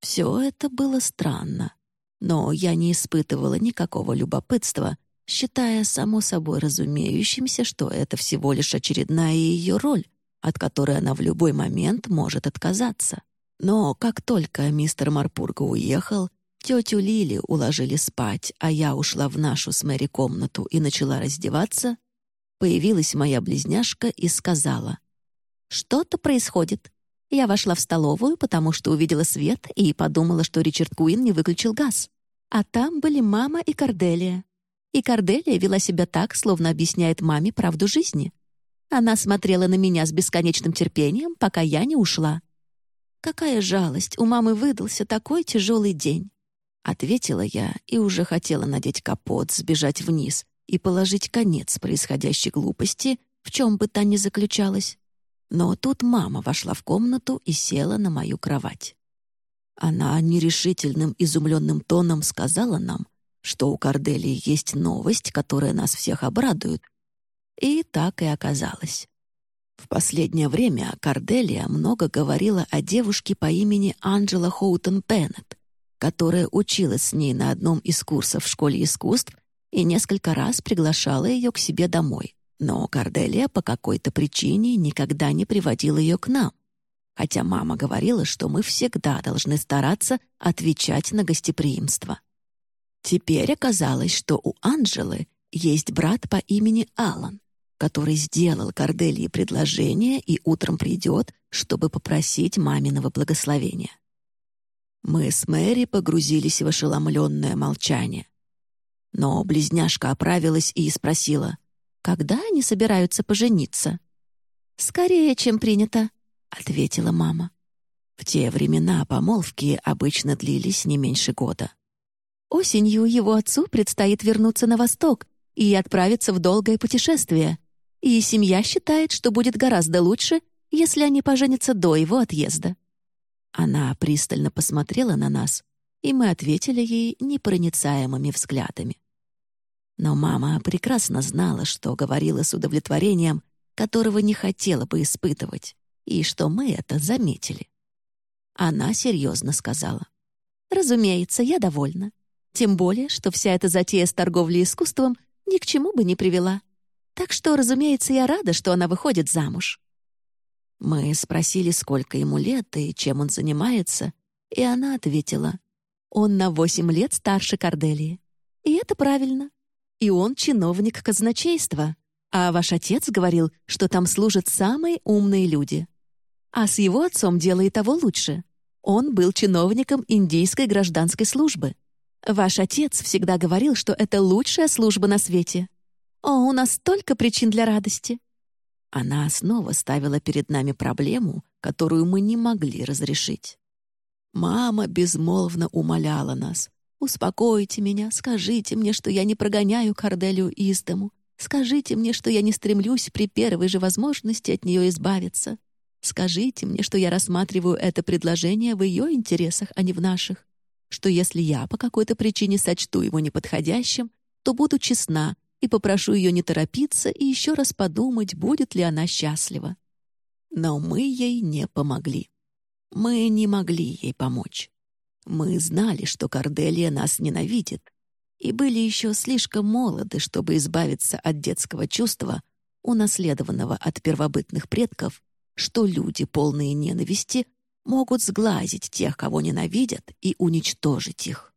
Все это было странно, но я не испытывала никакого любопытства, считая само собой разумеющимся, что это всего лишь очередная ее роль, от которой она в любой момент может отказаться. Но как только мистер Марпурга уехал, Тетю Лили уложили спать, а я ушла в нашу с Мэри комнату и начала раздеваться, появилась моя близняшка и сказала, «Что-то происходит». Я вошла в столовую, потому что увидела свет и подумала, что Ричард Куин не выключил газ. А там были мама и Корделия. И Корделия вела себя так, словно объясняет маме правду жизни. Она смотрела на меня с бесконечным терпением, пока я не ушла. Какая жалость, у мамы выдался такой тяжелый день. Ответила я и уже хотела надеть капот, сбежать вниз и положить конец происходящей глупости, в чем бы та ни заключалась. Но тут мама вошла в комнату и села на мою кровать. Она нерешительным, изумленным тоном сказала нам, что у Корделии есть новость, которая нас всех обрадует. И так и оказалось. В последнее время Корделия много говорила о девушке по имени Анджела Хоутон Пеннет, которая училась с ней на одном из курсов в школе искусств и несколько раз приглашала ее к себе домой. Но Корделия по какой-то причине никогда не приводила ее к нам, хотя мама говорила, что мы всегда должны стараться отвечать на гостеприимство. Теперь оказалось, что у Анжелы есть брат по имени Алан, который сделал Корделии предложение и утром придет, чтобы попросить маминого благословения. Мы с Мэри погрузились в ошеломленное молчание. Но близняшка оправилась и спросила, когда они собираются пожениться? «Скорее, чем принято», — ответила мама. В те времена помолвки обычно длились не меньше года. Осенью его отцу предстоит вернуться на восток и отправиться в долгое путешествие, и семья считает, что будет гораздо лучше, если они поженятся до его отъезда. Она пристально посмотрела на нас, и мы ответили ей непроницаемыми взглядами. Но мама прекрасно знала, что говорила с удовлетворением, которого не хотела бы испытывать, и что мы это заметили. Она серьезно сказала. «Разумеется, я довольна. Тем более, что вся эта затея с торговлей искусством ни к чему бы не привела. Так что, разумеется, я рада, что она выходит замуж. Мы спросили, сколько ему лет и чем он занимается, и она ответила, «Он на восемь лет старше Корделии. И это правильно. И он чиновник казначейства, а ваш отец говорил, что там служат самые умные люди. А с его отцом дело и того лучше. Он был чиновником индийской гражданской службы. Ваш отец всегда говорил, что это лучшая служба на свете. О, у нас столько причин для радости. Она снова ставила перед нами проблему, которую мы не могли разрешить. Мама безмолвно умоляла нас. «Успокойте меня, скажите мне, что я не прогоняю Корделию из дому. Скажите мне, что я не стремлюсь при первой же возможности от нее избавиться. Скажите мне, что я рассматриваю это предложение в ее интересах, а не в наших. Что если я по какой-то причине сочту его неподходящим, то буду честна и попрошу ее не торопиться и еще раз подумать, будет ли она счастлива. Но мы ей не помогли. Мы не могли ей помочь. Мы знали, что Корделия нас ненавидит, и были еще слишком молоды, чтобы избавиться от детского чувства, унаследованного от первобытных предков, что люди, полные ненависти, могут сглазить тех, кого ненавидят, и уничтожить их.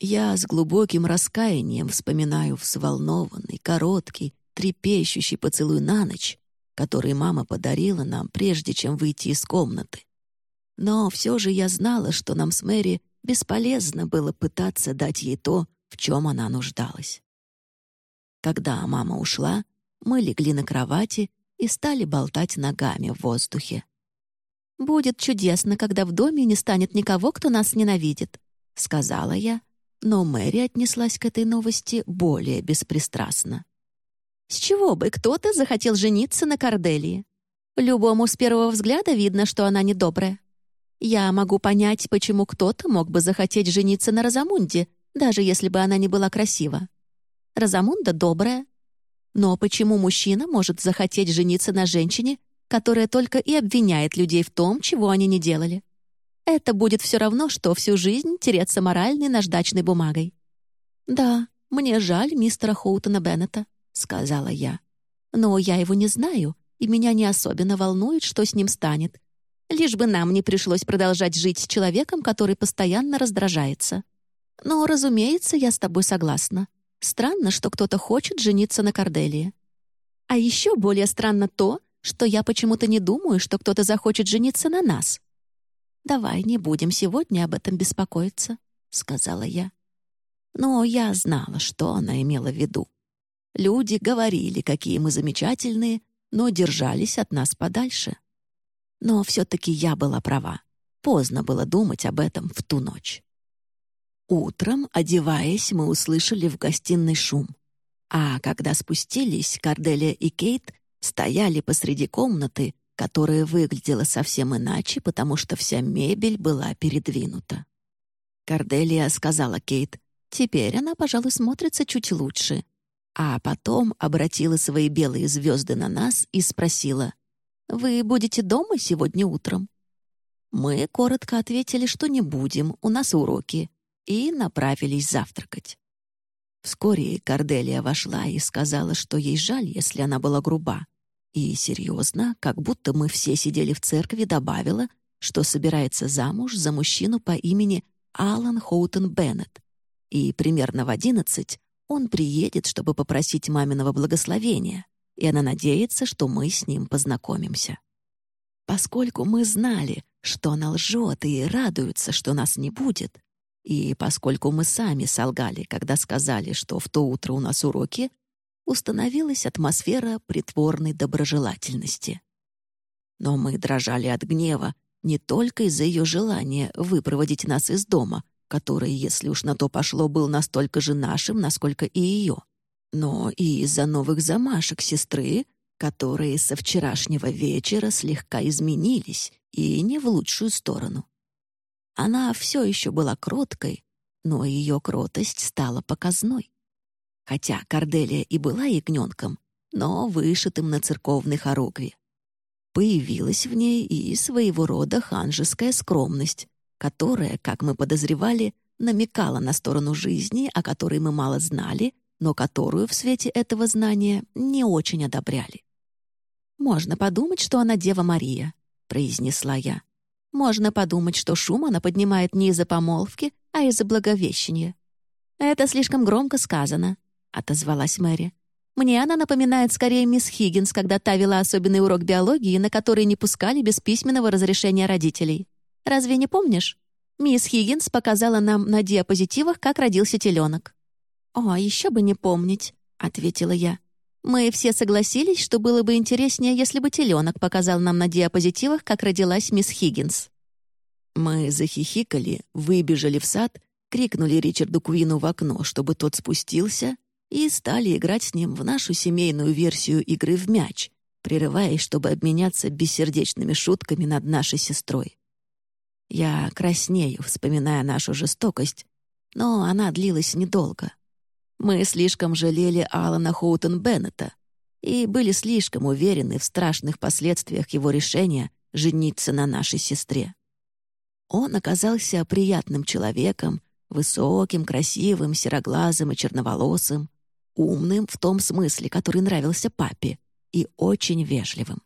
Я с глубоким раскаянием вспоминаю взволнованный, короткий, трепещущий поцелуй на ночь, который мама подарила нам, прежде чем выйти из комнаты. Но все же я знала, что нам с Мэри бесполезно было пытаться дать ей то, в чем она нуждалась. Когда мама ушла, мы легли на кровати и стали болтать ногами в воздухе. «Будет чудесно, когда в доме не станет никого, кто нас ненавидит», — сказала я, но Мэри отнеслась к этой новости более беспристрастно. С чего бы кто-то захотел жениться на Корделии? Любому с первого взгляда видно, что она недобрая. Я могу понять, почему кто-то мог бы захотеть жениться на Розамунде, даже если бы она не была красива. Розамунда добрая. Но почему мужчина может захотеть жениться на женщине, которая только и обвиняет людей в том, чего они не делали? Это будет все равно, что всю жизнь тереться моральной наждачной бумагой. «Да, мне жаль мистера Хоутона Беннета», — сказала я. «Но я его не знаю, и меня не особенно волнует, что с ним станет. Лишь бы нам не пришлось продолжать жить с человеком, который постоянно раздражается. Но, разумеется, я с тобой согласна. Странно, что кто-то хочет жениться на Корделии. А еще более странно то, что я почему-то не думаю, что кто-то захочет жениться на нас. «Давай не будем сегодня об этом беспокоиться», — сказала я. Но я знала, что она имела в виду. Люди говорили, какие мы замечательные, но держались от нас подальше. Но все-таки я была права. Поздно было думать об этом в ту ночь. Утром, одеваясь, мы услышали в гостиной шум. А когда спустились, Корделия и Кейт стояли посреди комнаты, которая выглядела совсем иначе, потому что вся мебель была передвинута. Корделия сказала Кейт, «Теперь она, пожалуй, смотрится чуть лучше». А потом обратила свои белые звезды на нас и спросила, «Вы будете дома сегодня утром?» Мы коротко ответили, что не будем, у нас уроки, и направились завтракать. Вскоре Корделия вошла и сказала, что ей жаль, если она была груба, и серьезно, как будто мы все сидели в церкви, добавила, что собирается замуж за мужчину по имени Алан Хоутон Беннет. И примерно в одиннадцать он приедет, чтобы попросить маминого благословения, и она надеется, что мы с ним познакомимся. Поскольку мы знали, что она лжет и радуется, что нас не будет, и поскольку мы сами солгали, когда сказали, что в то утро у нас уроки, установилась атмосфера притворной доброжелательности. Но мы дрожали от гнева не только из-за ее желания выпроводить нас из дома, который, если уж на то пошло, был настолько же нашим, насколько и ее, но и из-за новых замашек сестры, которые со вчерашнего вечера слегка изменились и не в лучшую сторону. Она все еще была кроткой, но ее кротость стала показной. Хотя Корделия и была ягненком, но вышитым на церковной хоругве. Появилась в ней и своего рода ханжеская скромность, которая, как мы подозревали, намекала на сторону жизни, о которой мы мало знали, но которую в свете этого знания не очень одобряли. «Можно подумать, что она Дева Мария», — произнесла я. «Можно подумать, что шум она поднимает не из-за помолвки, а из-за благовещения». «Это слишком громко сказано», — отозвалась Мэри. «Мне она напоминает скорее мисс Хиггинс, когда та вела особенный урок биологии, на который не пускали без письменного разрешения родителей. Разве не помнишь? Мисс Хиггинс показала нам на диапозитивах, как родился теленок». «О, еще бы не помнить», — ответила я. Мы все согласились, что было бы интереснее, если бы теленок показал нам на диапозитивах, как родилась мисс Хиггинс. Мы захихикали, выбежали в сад, крикнули Ричарду Куину в окно, чтобы тот спустился, и стали играть с ним в нашу семейную версию игры в мяч, прерываясь, чтобы обменяться бессердечными шутками над нашей сестрой. Я краснею, вспоминая нашу жестокость, но она длилась недолго — мы слишком жалели Алана Хоутон Беннета и были слишком уверены в страшных последствиях его решения жениться на нашей сестре. Он оказался приятным человеком, высоким, красивым, сероглазым и черноволосым, умным в том смысле, который нравился папе, и очень вежливым.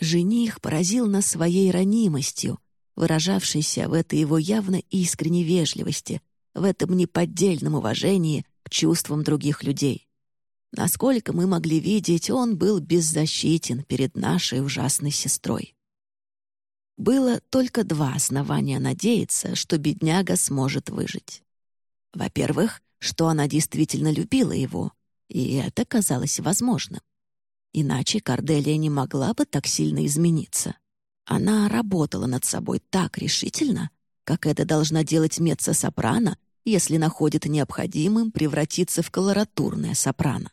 Жених поразил нас своей ранимостью, выражавшейся в этой его явно искренней вежливости, в этом неподдельном уважении к чувствам других людей. Насколько мы могли видеть, он был беззащитен перед нашей ужасной сестрой. Было только два основания надеяться, что бедняга сможет выжить. Во-первых, что она действительно любила его, и это казалось возможным. Иначе Корделия не могла бы так сильно измениться. Она работала над собой так решительно, как это должна делать меццо-сопрано если находит необходимым превратиться в колоратурное сопрано.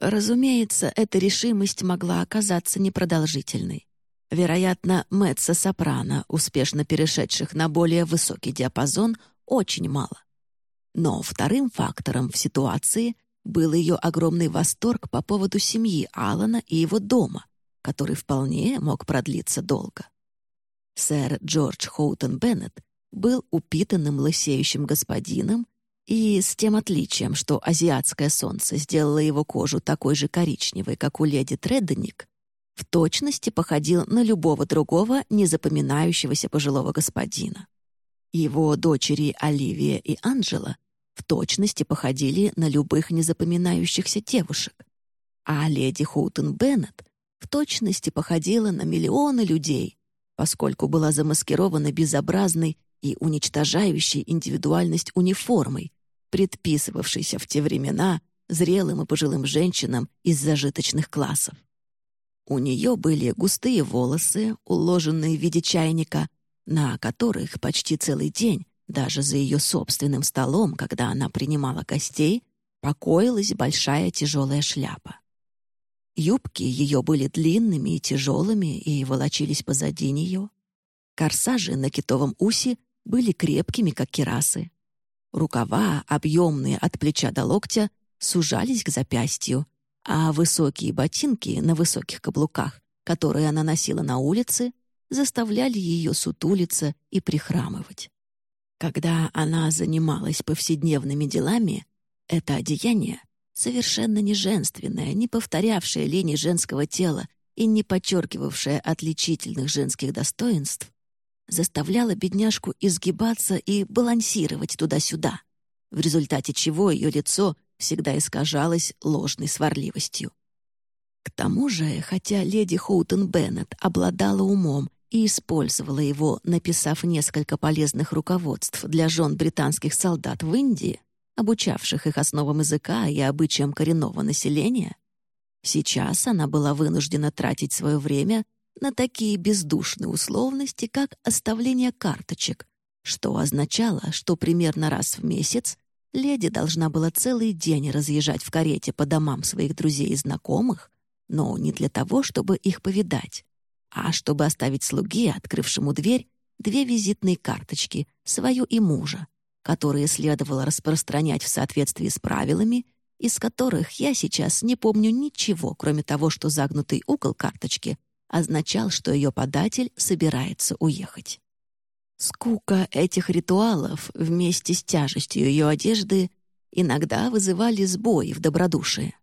Разумеется, эта решимость могла оказаться непродолжительной. Вероятно, меццо-сопрано, успешно перешедших на более высокий диапазон, очень мало. Но вторым фактором в ситуации был ее огромный восторг по поводу семьи Алана и его дома, который вполне мог продлиться долго. Сэр Джордж Хоутон Беннет был упитанным лысеющим господином и с тем отличием, что азиатское солнце сделало его кожу такой же коричневой, как у леди Тредденик, в точности походил на любого другого незапоминающегося пожилого господина. Его дочери Оливия и Анджела в точности походили на любых незапоминающихся девушек, а леди Хоутон Беннет в точности походила на миллионы людей, поскольку была замаскирована безобразной и уничтожающей индивидуальность униформой, предписывавшейся в те времена зрелым и пожилым женщинам из зажиточных классов. У нее были густые волосы, уложенные в виде чайника, на которых почти целый день, даже за ее собственным столом, когда она принимала гостей, покоилась большая тяжелая шляпа. Юбки ее были длинными и тяжелыми и волочились позади нее. Корсажи на китовом усе были крепкими, как керасы. Рукава, объемные от плеча до локтя, сужались к запястью, а высокие ботинки на высоких каблуках, которые она носила на улице, заставляли ее сутулиться и прихрамывать. Когда она занималась повседневными делами, это одеяние, совершенно не женственное, не повторявшее линии женского тела и не подчеркивавшее отличительных женских достоинств, заставляла бедняжку изгибаться и балансировать туда-сюда, в результате чего ее лицо всегда искажалось ложной сварливостью. К тому же, хотя леди Хоутон Беннет обладала умом и использовала его, написав несколько полезных руководств для жен британских солдат в Индии, обучавших их основам языка и обычаям коренного населения, сейчас она была вынуждена тратить свое время на такие бездушные условности, как оставление карточек, что означало, что примерно раз в месяц леди должна была целый день разъезжать в карете по домам своих друзей и знакомых, но не для того, чтобы их повидать, а чтобы оставить слуге, открывшему дверь, две визитные карточки, свою и мужа, которые следовало распространять в соответствии с правилами, из которых я сейчас не помню ничего, кроме того, что загнутый угол карточки означал, что ее податель собирается уехать. Скука этих ритуалов вместе с тяжестью ее одежды иногда вызывали сбои в добродушии.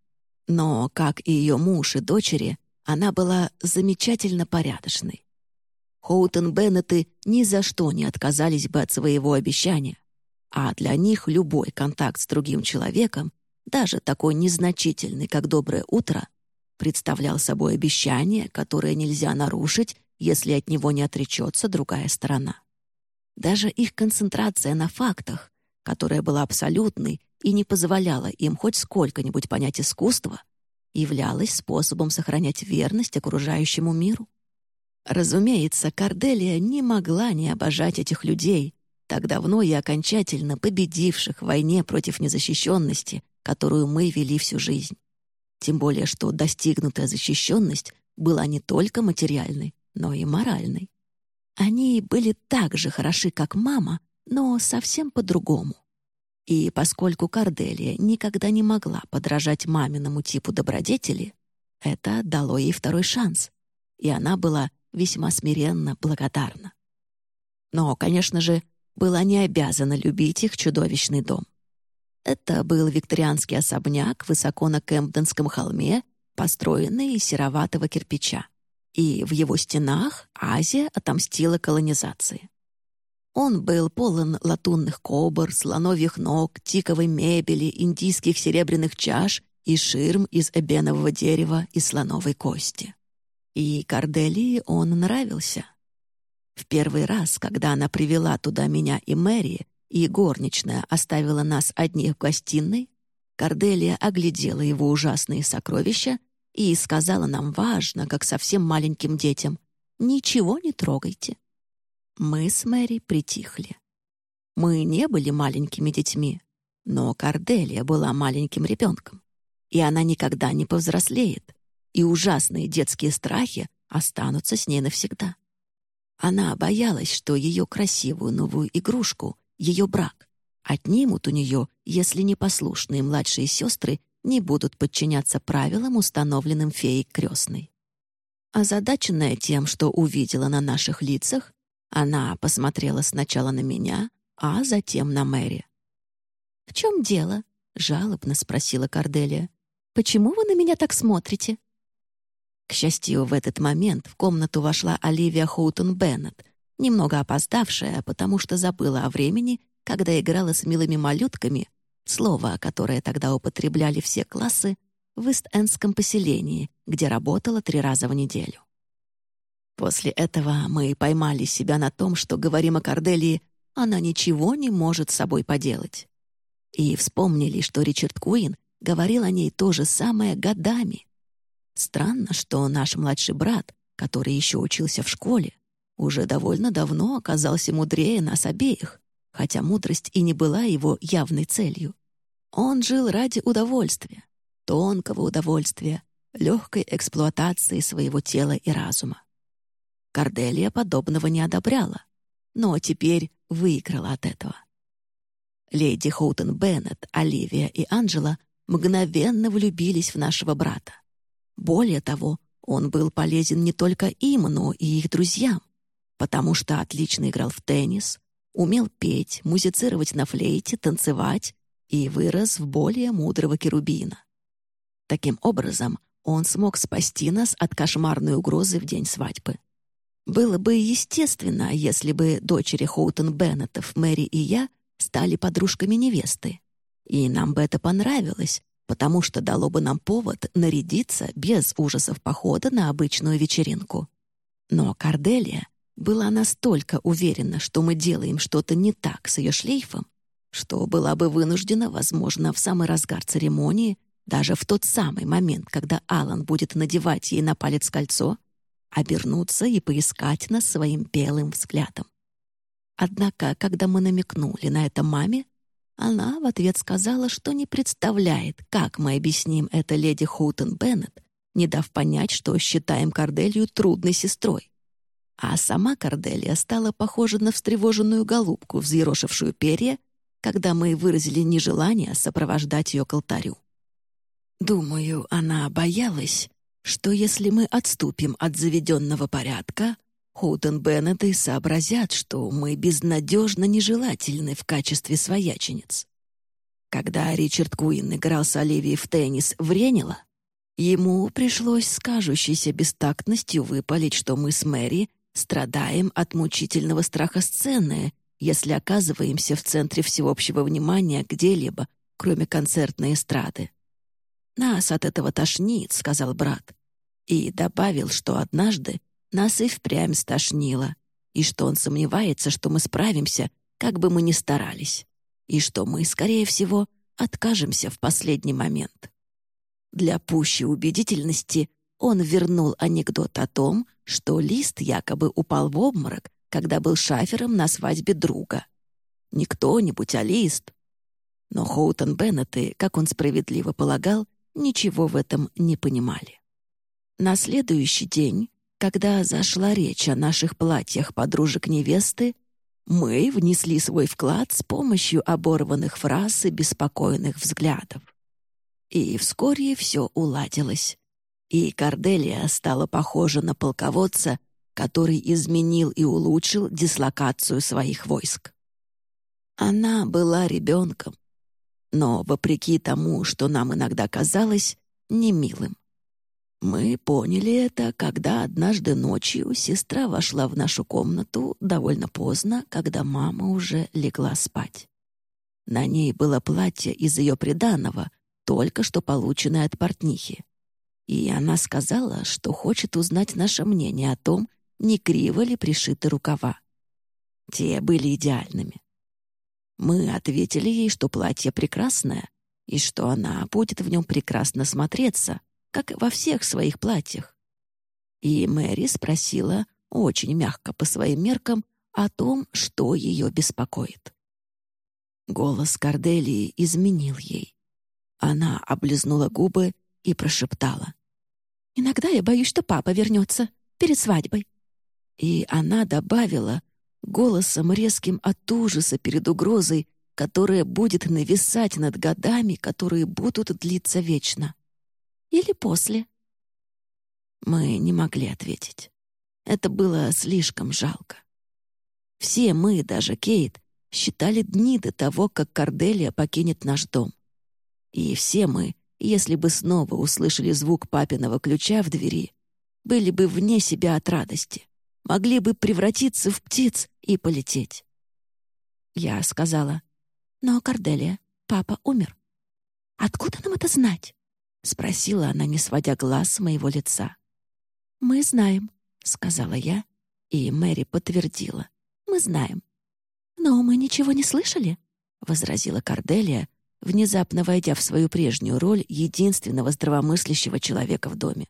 Но, как и ее муж и дочери, она была замечательно порядочной. Хоутон Беннеты ни за что не отказались бы от своего обещания, а для них любой контакт с другим человеком, даже такой незначительный, как «доброе утро», представлял собой обещание, которое нельзя нарушить, если от него не отречется другая сторона. Даже их концентрация на фактах, которая была абсолютной и не позволяла им хоть сколько-нибудь понять искусство, являлась способом сохранять верность окружающему миру. Разумеется, Корделия не могла не обожать этих людей, так давно и окончательно победивших в войне против незащищенности, которую мы вели всю жизнь. Тем более, что достигнутая защищенность была не только материальной, но и моральной. Они были так же хороши, как мама, но совсем по-другому. И поскольку Карделия никогда не могла подражать маминому типу добродетели, это дало ей второй шанс, и она была весьма смиренно благодарна. Но, конечно же, была не обязана любить их чудовищный дом. Это был викторианский особняк высоко на Кэмпденском холме, построенный из сероватого кирпича и в его стенах Азия отомстила колонизации. Он был полон латунных кобр, слоновьих ног, тиковой мебели, индийских серебряных чаш и ширм из эбенового дерева и слоновой кости. И Корделии он нравился. В первый раз, когда она привела туда меня и Мэри, и горничная оставила нас одних в гостиной, Корделия оглядела его ужасные сокровища и сказала нам важно, как совсем маленьким детям, «Ничего не трогайте». Мы с Мэри притихли. Мы не были маленькими детьми, но Корделия была маленьким ребенком, и она никогда не повзрослеет, и ужасные детские страхи останутся с ней навсегда. Она боялась, что ее красивую новую игрушку, ее брак, отнимут у нее, если непослушные младшие сестры не будут подчиняться правилам, установленным феей крестной. Озадаченная тем, что увидела на наших лицах, она посмотрела сначала на меня, а затем на Мэри. «В чем дело?» — жалобно спросила Корделия. «Почему вы на меня так смотрите?» К счастью, в этот момент в комнату вошла Оливия Хоутон Беннет, немного опоздавшая, потому что забыла о времени, когда играла с милыми малютками слово, которое тогда употребляли все классы, в Ист-Эндском поселении, где работала три раза в неделю. После этого мы поймали себя на том, что говорим о Корделии, она ничего не может с собой поделать. И вспомнили, что Ричард Куин говорил о ней то же самое годами. Странно, что наш младший брат, который еще учился в школе, уже довольно давно оказался мудрее нас обеих, хотя мудрость и не была его явной целью. Он жил ради удовольствия, тонкого удовольствия, легкой эксплуатации своего тела и разума. Корделия подобного не одобряла, но теперь выиграла от этого. Леди Хоутон Беннет, Оливия и Анджела мгновенно влюбились в нашего брата. Более того, он был полезен не только им, но и их друзьям, потому что отлично играл в теннис, умел петь, музицировать на флейте, танцевать и вырос в более мудрого керубина. Таким образом, он смог спасти нас от кошмарной угрозы в день свадьбы. Было бы естественно, если бы дочери Хоутон Беннетов, Мэри и я стали подружками невесты. И нам бы это понравилось, потому что дало бы нам повод нарядиться без ужасов похода на обычную вечеринку. Но Карделия была настолько уверена, что мы делаем что-то не так с ее шлейфом, что была бы вынуждена, возможно, в самый разгар церемонии, даже в тот самый момент, когда Алан будет надевать ей на палец кольцо, обернуться и поискать нас своим белым взглядом. Однако, когда мы намекнули на это маме, она в ответ сказала, что не представляет, как мы объясним это леди Хоутон Беннет, не дав понять, что считаем Корделию трудной сестрой. А сама Корделия стала похожа на встревоженную голубку, взъерошившую перья, когда мы выразили нежелание сопровождать ее к алтарю. Думаю, она боялась, что если мы отступим от заведенного порядка, Хоутен Беннеты сообразят, что мы безнадежно нежелательны в качестве своячениц. Когда Ричард Куин играл с Оливией в теннис в Ренело, ему пришлось с кажущейся бестактностью выпалить, что мы с Мэри страдаем от мучительного страха сцены, если оказываемся в центре всеобщего внимания где-либо, кроме концертной эстрады. «Нас от этого тошнит», — сказал брат. И добавил, что однажды нас и впрямь стошнило, и что он сомневается, что мы справимся, как бы мы ни старались, и что мы, скорее всего, откажемся в последний момент. Для пущей убедительности он вернул анекдот о том, что Лист якобы упал в обморок, когда был шафером на свадьбе друга. Не кто-нибудь, а Лист. Но Хоутон Беннеты, как он справедливо полагал, ничего в этом не понимали. На следующий день, когда зашла речь о наших платьях подружек невесты, мы внесли свой вклад с помощью оборванных фраз и беспокойных взглядов. И вскоре все уладилось. И Корделия стала похожа на полководца, который изменил и улучшил дислокацию своих войск. Она была ребенком, но, вопреки тому, что нам иногда казалось, немилым. Мы поняли это, когда однажды ночью сестра вошла в нашу комнату довольно поздно, когда мама уже легла спать. На ней было платье из ее приданого, только что полученное от портнихи. И она сказала, что хочет узнать наше мнение о том, не криво ли пришиты рукава. Те были идеальными. Мы ответили ей, что платье прекрасное, и что она будет в нем прекрасно смотреться, как во всех своих платьях. И Мэри спросила, очень мягко по своим меркам, о том, что ее беспокоит. Голос Корделии изменил ей. Она облизнула губы и прошептала. «Иногда я боюсь, что папа вернется перед свадьбой». И она добавила, голосом резким от ужаса перед угрозой, которая будет нависать над годами, которые будут длиться вечно. Или после. Мы не могли ответить. Это было слишком жалко. Все мы, даже Кейт, считали дни до того, как Корделия покинет наш дом. И все мы, если бы снова услышали звук папиного ключа в двери, были бы вне себя от радости могли бы превратиться в птиц и полететь. Я сказала, «Но, Корделия, папа умер». «Откуда нам это знать?» — спросила она, не сводя глаз с моего лица. «Мы знаем», — сказала я, и Мэри подтвердила. «Мы знаем». «Но мы ничего не слышали», — возразила Корделия, внезапно войдя в свою прежнюю роль единственного здравомыслящего человека в доме.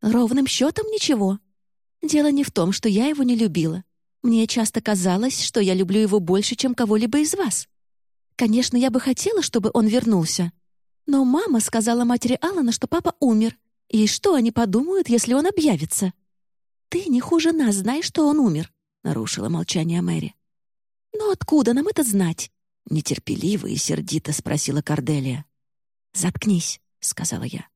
«Ровным счетом ничего», Дело не в том, что я его не любила. Мне часто казалось, что я люблю его больше, чем кого-либо из вас. Конечно, я бы хотела, чтобы он вернулся. Но мама сказала матери Алана, что папа умер. И что они подумают, если он объявится? «Ты не хуже нас знаешь, что он умер», — нарушила молчание Мэри. «Но откуда нам это знать?» — нетерпеливо и сердито спросила Корделия. «Заткнись», — сказала я.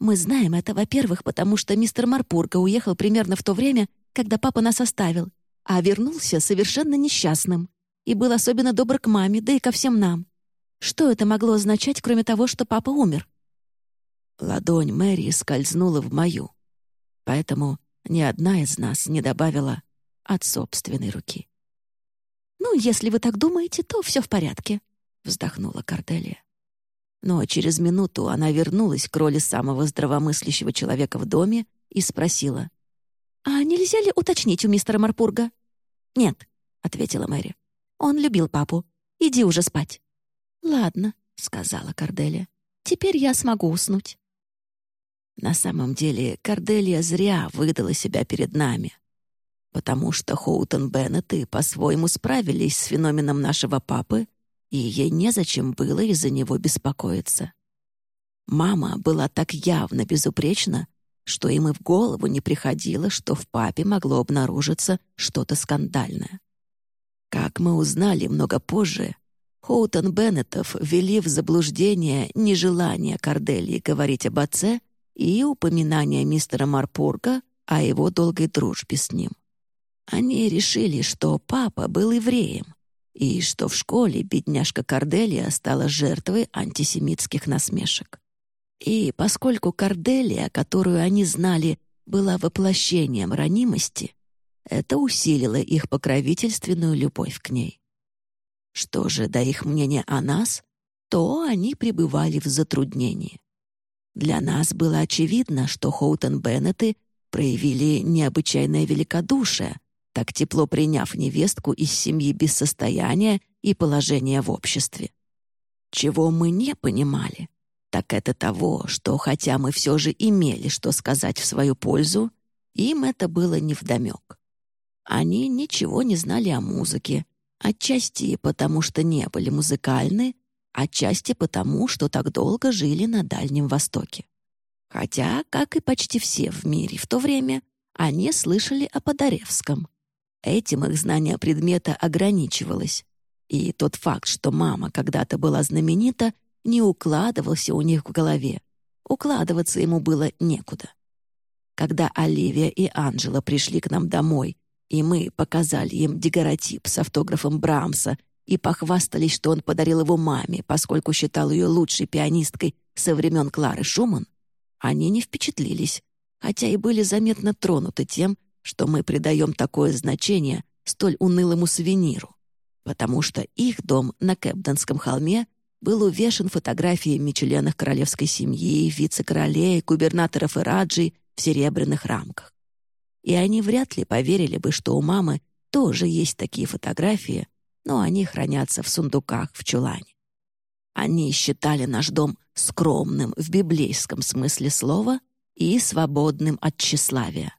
Мы знаем это, во-первых, потому что мистер Марпурга уехал примерно в то время, когда папа нас оставил, а вернулся совершенно несчастным и был особенно добр к маме, да и ко всем нам. Что это могло означать, кроме того, что папа умер? Ладонь Мэри скользнула в мою, поэтому ни одна из нас не добавила от собственной руки. «Ну, если вы так думаете, то все в порядке», — вздохнула Корделия. Но через минуту она вернулась к роли самого здравомыслящего человека в доме и спросила. «А нельзя ли уточнить у мистера Марпурга?» «Нет», — ответила Мэри. «Он любил папу. Иди уже спать». «Ладно», — сказала Корделия. «Теперь я смогу уснуть». На самом деле Корделия зря выдала себя перед нами, потому что Хоутон Беннет и по-своему справились с феноменом нашего папы и ей незачем было из-за него беспокоиться. Мама была так явно безупречна, что им и в голову не приходило, что в папе могло обнаружиться что-то скандальное. Как мы узнали много позже, Хоутон Беннетов ввели в заблуждение нежелание Корделии говорить об отце и упоминание мистера Марпурга о его долгой дружбе с ним. Они решили, что папа был евреем, и что в школе бедняжка Корделия стала жертвой антисемитских насмешек. И поскольку Корделия, которую они знали, была воплощением ранимости, это усилило их покровительственную любовь к ней. Что же до их мнения о нас, то они пребывали в затруднении. Для нас было очевидно, что Хоутон Беннеты проявили необычайное великодушие, так тепло приняв невестку из семьи без состояния и положения в обществе. Чего мы не понимали, так это того, что хотя мы все же имели что сказать в свою пользу, им это было невдомек. Они ничего не знали о музыке, отчасти потому, что не были музыкальны, отчасти потому, что так долго жили на Дальнем Востоке. Хотя, как и почти все в мире в то время, они слышали о Подоревском — Этим их знание предмета ограничивалось. И тот факт, что мама когда-то была знаменита, не укладывался у них в голове. Укладываться ему было некуда. Когда Оливия и Анжела пришли к нам домой, и мы показали им декоратив с автографом Брамса и похвастались, что он подарил его маме, поскольку считал ее лучшей пианисткой со времен Клары Шуман, они не впечатлились, хотя и были заметно тронуты тем, что мы придаем такое значение столь унылому сувениру, потому что их дом на Кэпденском холме был увешан фотографиями членов королевской семьи, вице-королей, губернаторов и раджей в серебряных рамках. И они вряд ли поверили бы, что у мамы тоже есть такие фотографии, но они хранятся в сундуках в чулане. Они считали наш дом скромным в библейском смысле слова и свободным от тщеславия.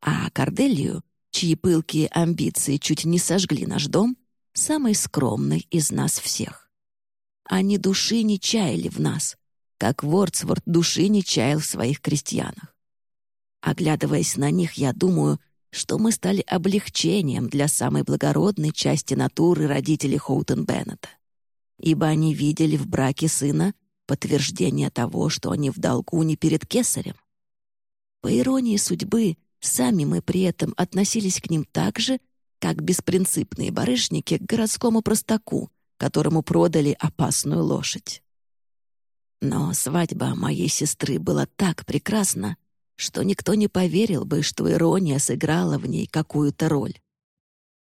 А Корделию, чьи пылкие амбиции чуть не сожгли наш дом, самый скромный из нас всех. Они души не чаяли в нас, как Вордсворт души не чаял в своих крестьянах. Оглядываясь на них, я думаю, что мы стали облегчением для самой благородной части натуры родителей Хоутен Беннета, ибо они видели в браке сына подтверждение того, что они в долгу не перед кесарем. По иронии судьбы, Сами мы при этом относились к ним так же, как беспринципные барышники к городскому простаку, которому продали опасную лошадь. Но свадьба моей сестры была так прекрасна, что никто не поверил бы, что ирония сыграла в ней какую-то роль.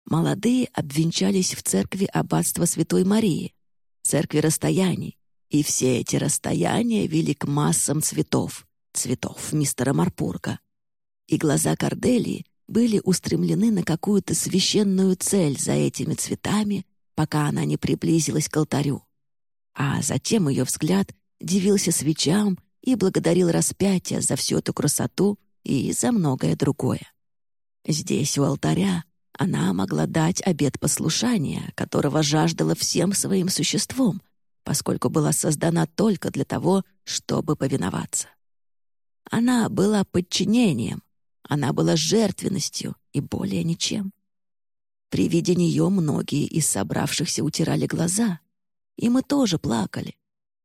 Молодые обвенчались в церкви аббатства Святой Марии, церкви расстояний, и все эти расстояния вели к массам цветов, цветов мистера Марпурга и глаза Корделии были устремлены на какую-то священную цель за этими цветами, пока она не приблизилась к алтарю. А затем ее взгляд дивился свечам и благодарил распятие за всю эту красоту и за многое другое. Здесь, у алтаря, она могла дать обет послушания, которого жаждала всем своим существом, поскольку была создана только для того, чтобы повиноваться. Она была подчинением, она была жертвенностью и более ничем. При виде нее многие из собравшихся утирали глаза, и мы тоже плакали.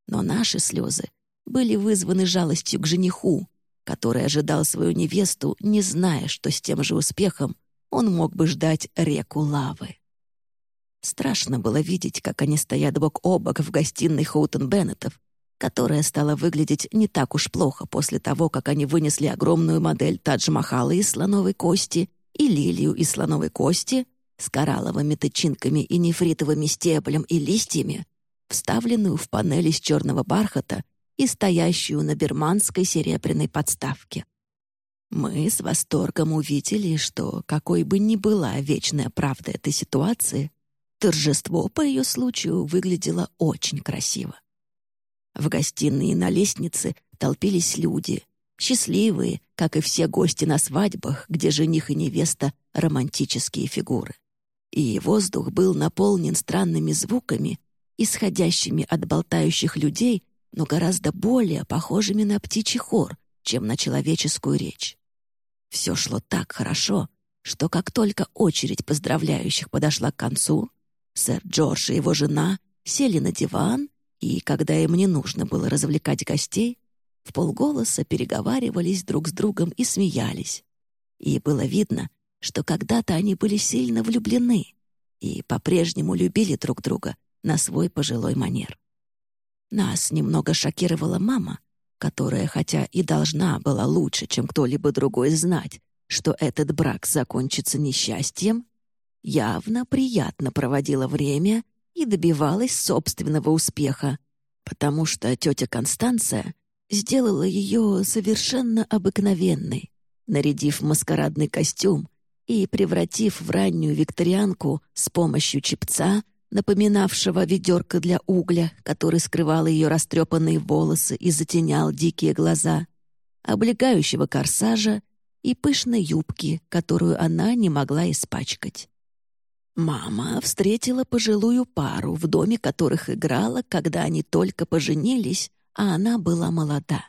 Но наши слезы были вызваны жалостью к жениху, который ожидал свою невесту, не зная, что с тем же успехом он мог бы ждать реку лавы. Страшно было видеть, как они стоят бок о бок в гостиной Хоутон Беннетов, которая стала выглядеть не так уж плохо после того, как они вынесли огромную модель Тадж-Махала из слоновой кости и лилию из слоновой кости с коралловыми тычинками и нефритовыми стеблем и листьями, вставленную в панель из черного бархата и стоящую на берманской серебряной подставке. Мы с восторгом увидели, что, какой бы ни была вечная правда этой ситуации, торжество по ее случаю выглядело очень красиво. В гостиной и на лестнице толпились люди, счастливые, как и все гости на свадьбах, где жених и невеста — романтические фигуры. И воздух был наполнен странными звуками, исходящими от болтающих людей, но гораздо более похожими на птичий хор, чем на человеческую речь. Все шло так хорошо, что как только очередь поздравляющих подошла к концу, сэр Джордж и его жена сели на диван и, когда им не нужно было развлекать гостей, в полголоса переговаривались друг с другом и смеялись. И было видно, что когда-то они были сильно влюблены и по-прежнему любили друг друга на свой пожилой манер. Нас немного шокировала мама, которая, хотя и должна была лучше, чем кто-либо другой знать, что этот брак закончится несчастьем, явно приятно проводила время и добивалась собственного успеха, потому что тетя Констанция сделала ее совершенно обыкновенной, нарядив маскарадный костюм и превратив в раннюю викторианку с помощью чепца, напоминавшего ведерко для угля, который скрывал ее растрепанные волосы и затенял дикие глаза, облегающего корсажа и пышной юбки, которую она не могла испачкать. Мама встретила пожилую пару, в доме которых играла, когда они только поженились, а она была молода.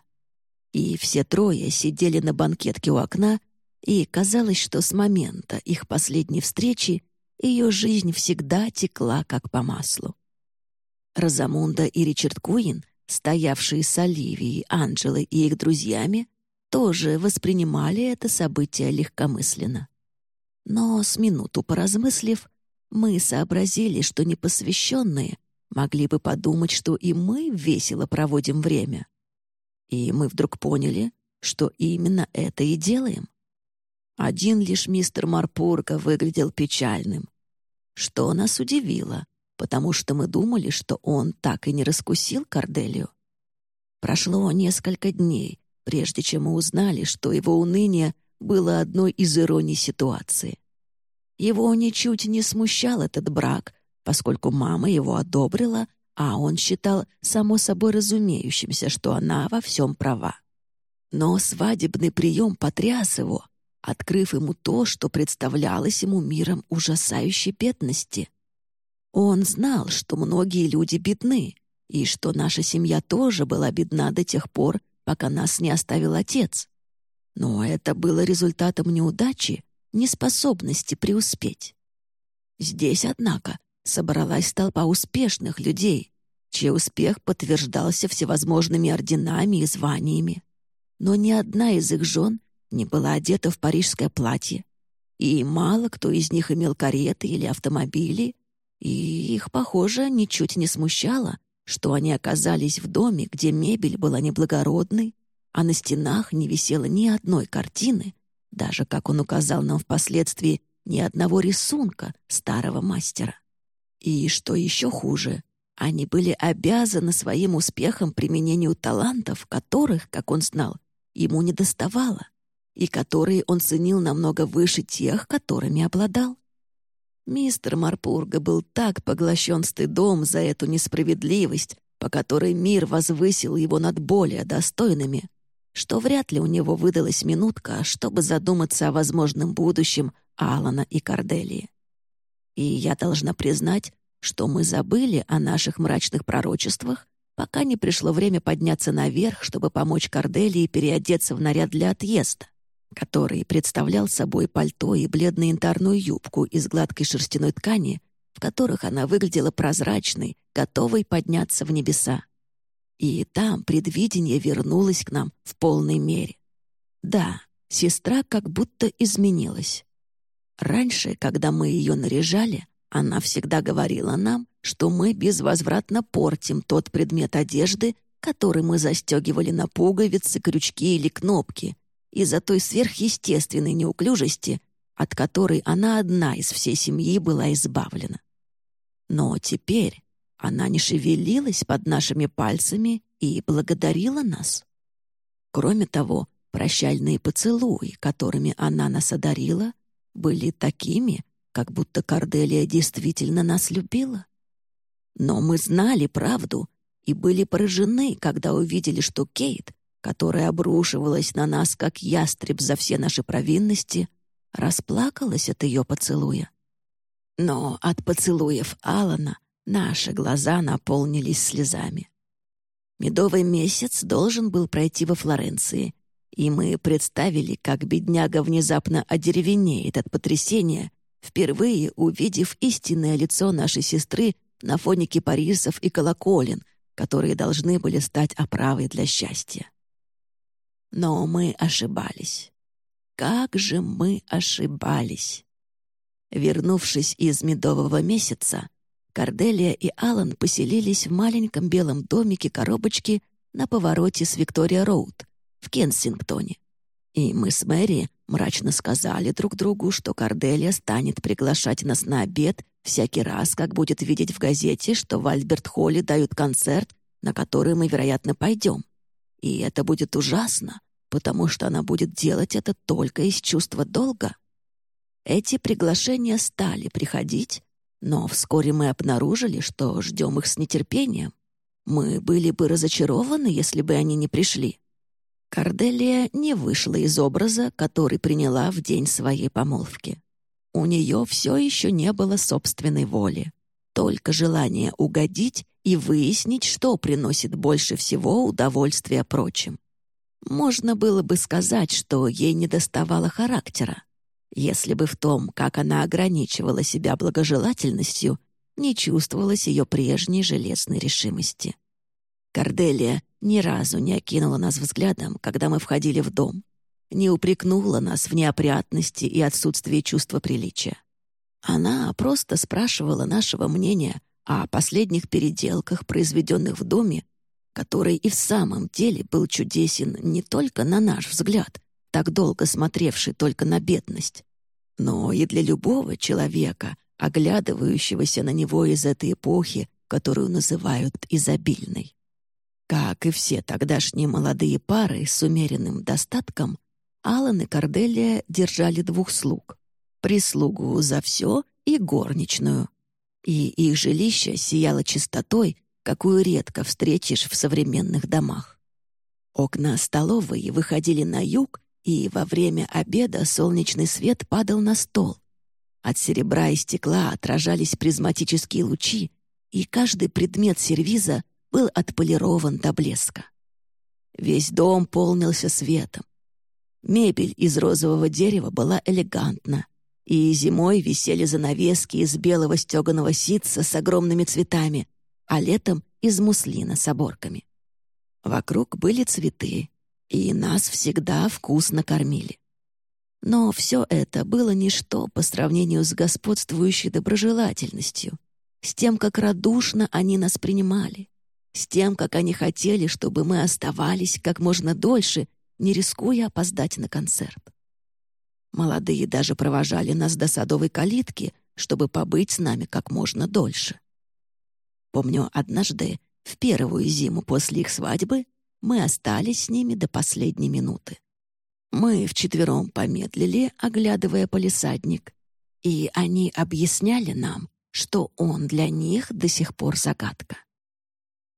И все трое сидели на банкетке у окна, и казалось, что с момента их последней встречи ее жизнь всегда текла как по маслу. Розамунда и Ричард Куин, стоявшие с Оливией, Анджелой и их друзьями, тоже воспринимали это событие легкомысленно. Но с минуту поразмыслив, мы сообразили, что непосвященные могли бы подумать, что и мы весело проводим время. И мы вдруг поняли, что именно это и делаем. Один лишь мистер Марпурга выглядел печальным, что нас удивило, потому что мы думали, что он так и не раскусил Корделию. Прошло несколько дней, прежде чем мы узнали, что его уныние было одной из ироний ситуации. Его ничуть не смущал этот брак, поскольку мама его одобрила, а он считал само собой разумеющимся, что она во всем права. Но свадебный прием потряс его, открыв ему то, что представлялось ему миром ужасающей бедности. Он знал, что многие люди бедны, и что наша семья тоже была бедна до тех пор, пока нас не оставил отец. Но это было результатом неудачи, неспособности преуспеть. Здесь, однако, собралась толпа успешных людей, чей успех подтверждался всевозможными орденами и званиями. Но ни одна из их жен не была одета в парижское платье, и мало кто из них имел кареты или автомобили, и их, похоже, ничуть не смущало, что они оказались в доме, где мебель была неблагородной, а на стенах не висело ни одной картины, даже, как он указал нам впоследствии, ни одного рисунка старого мастера. И что еще хуже, они были обязаны своим успехом применению талантов, которых, как он знал, ему не доставало, и которые он ценил намного выше тех, которыми обладал. Мистер Марпурга был так поглощен стыдом за эту несправедливость, по которой мир возвысил его над более достойными, что вряд ли у него выдалась минутка, чтобы задуматься о возможном будущем Алана и Корделии. И я должна признать, что мы забыли о наших мрачных пророчествах, пока не пришло время подняться наверх, чтобы помочь Корделии переодеться в наряд для отъезда, который представлял собой пальто и бледно-янтарную юбку из гладкой шерстяной ткани, в которых она выглядела прозрачной, готовой подняться в небеса. И там предвидение вернулось к нам в полной мере. Да, сестра как будто изменилась. Раньше, когда мы ее наряжали, она всегда говорила нам, что мы безвозвратно портим тот предмет одежды, который мы застегивали на пуговицы, крючки или кнопки, из-за той сверхъестественной неуклюжести, от которой она одна из всей семьи была избавлена. Но теперь, она не шевелилась под нашими пальцами и благодарила нас. Кроме того, прощальные поцелуи, которыми она нас одарила, были такими, как будто Корделия действительно нас любила. Но мы знали правду и были поражены, когда увидели, что Кейт, которая обрушивалась на нас, как ястреб за все наши провинности, расплакалась от ее поцелуя. Но от поцелуев Алана Наши глаза наполнились слезами. Медовый месяц должен был пройти во Флоренции, и мы представили, как бедняга внезапно одеревенеет от потрясения, впервые увидев истинное лицо нашей сестры на фоне кипарисов и колоколен, которые должны были стать оправой для счастья. Но мы ошибались. Как же мы ошибались! Вернувшись из медового месяца, Корделия и Алан поселились в маленьком белом домике коробочки на повороте с Виктория-Роуд в Кенсингтоне. И мы с Мэри мрачно сказали друг другу, что Корделия станет приглашать нас на обед всякий раз, как будет видеть в газете, что в Альберт-Холле дают концерт, на который мы, вероятно, пойдем. И это будет ужасно, потому что она будет делать это только из чувства долга. Эти приглашения стали приходить, но вскоре мы обнаружили, что ждем их с нетерпением. Мы были бы разочарованы, если бы они не пришли. Корделия не вышла из образа, который приняла в день своей помолвки. У нее все еще не было собственной воли, только желание угодить и выяснить, что приносит больше всего удовольствия прочим. Можно было бы сказать, что ей недоставало характера, если бы в том, как она ограничивала себя благожелательностью, не чувствовалось ее прежней железной решимости. Корделия ни разу не окинула нас взглядом, когда мы входили в дом, не упрекнула нас в неопрятности и отсутствии чувства приличия. Она просто спрашивала нашего мнения о последних переделках, произведенных в доме, который и в самом деле был чудесен не только на наш взгляд, так долго смотревший только на бедность, но и для любого человека, оглядывающегося на него из этой эпохи, которую называют изобильной. Как и все тогдашние молодые пары с умеренным достатком, Алан и Корделия держали двух слуг — прислугу за все и горничную. И их жилище сияло чистотой, какую редко встретишь в современных домах. Окна столовой выходили на юг, и во время обеда солнечный свет падал на стол. От серебра и стекла отражались призматические лучи, и каждый предмет сервиза был отполирован до блеска. Весь дом полнился светом. Мебель из розового дерева была элегантна, и зимой висели занавески из белого стеганого ситца с огромными цветами, а летом — из муслина с оборками. Вокруг были цветы, и нас всегда вкусно кормили. Но все это было ничто по сравнению с господствующей доброжелательностью, с тем, как радушно они нас принимали, с тем, как они хотели, чтобы мы оставались как можно дольше, не рискуя опоздать на концерт. Молодые даже провожали нас до садовой калитки, чтобы побыть с нами как можно дольше. Помню, однажды, в первую зиму после их свадьбы, мы остались с ними до последней минуты. Мы вчетвером помедлили, оглядывая полисадник, и они объясняли нам, что он для них до сих пор загадка.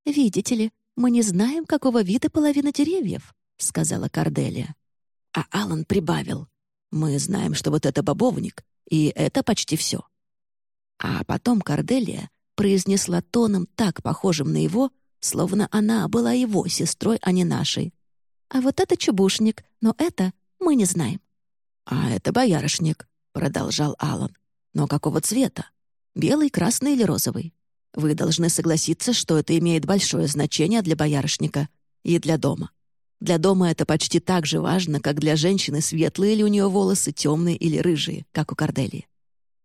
«Видите ли, мы не знаем, какого вида половина деревьев», — сказала Карделия. А Алан прибавил. «Мы знаем, что вот это бобовник, и это почти все». А потом Карделия произнесла тоном так похожим на его, словно она была его сестрой, а не нашей. «А вот это чубушник, но это мы не знаем». «А это боярышник», — продолжал Алан. «Но какого цвета? Белый, красный или розовый?» Вы должны согласиться, что это имеет большое значение для боярышника и для дома. Для дома это почти так же важно, как для женщины, светлые ли у нее волосы, темные или рыжие, как у Корделии.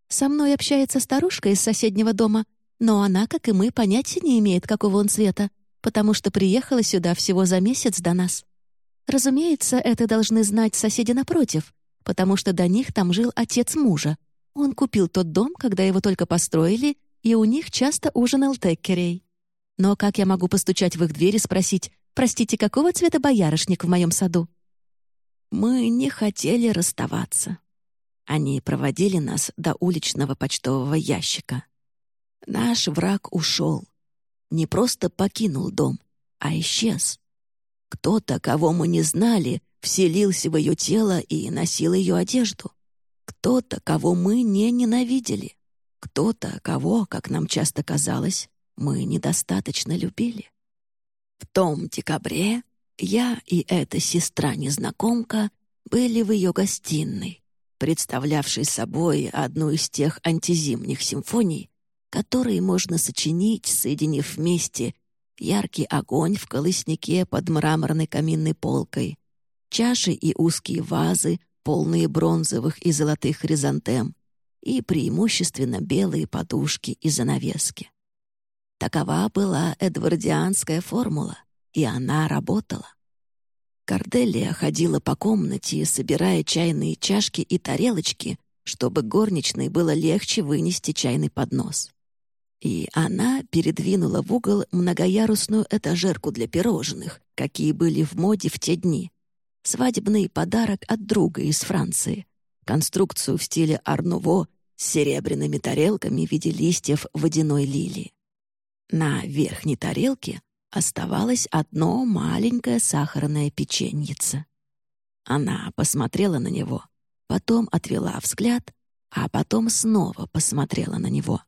Со мной общается старушка из соседнего дома, но она, как и мы, понятия не имеет, какого он цвета, потому что приехала сюда всего за месяц до нас. Разумеется, это должны знать соседи напротив, потому что до них там жил отец мужа. Он купил тот дом, когда его только построили, и у них часто ужинал Теккерей. Но как я могу постучать в их дверь и спросить, «Простите, какого цвета боярышник в моем саду?» Мы не хотели расставаться. Они проводили нас до уличного почтового ящика. Наш враг ушел. Не просто покинул дом, а исчез. Кто-то, кого мы не знали, вселился в ее тело и носил ее одежду. Кто-то, кого мы не ненавидели. Кто-то, кого, как нам часто казалось, мы недостаточно любили. В том декабре Я и эта сестра-незнакомка были в ее гостиной, представлявшей собой одну из тех антизимних симфоний, которые можно сочинить, соединив вместе яркий огонь в колыснике под мраморной каминной полкой, чаши и узкие вазы, полные бронзовых и золотых хризантем, и преимущественно белые подушки и занавески. Такова была эдвардианская формула, и она работала. Корделия ходила по комнате, собирая чайные чашки и тарелочки, чтобы горничной было легче вынести чайный поднос. И она передвинула в угол многоярусную этажерку для пирожных, какие были в моде в те дни. Свадебный подарок от друга из Франции. Конструкцию в стиле Арнуво с серебряными тарелками в виде листьев водяной лилии. На верхней тарелке оставалось одно маленькое сахарное печеньице. Она посмотрела на него, потом отвела взгляд, а потом снова посмотрела на него.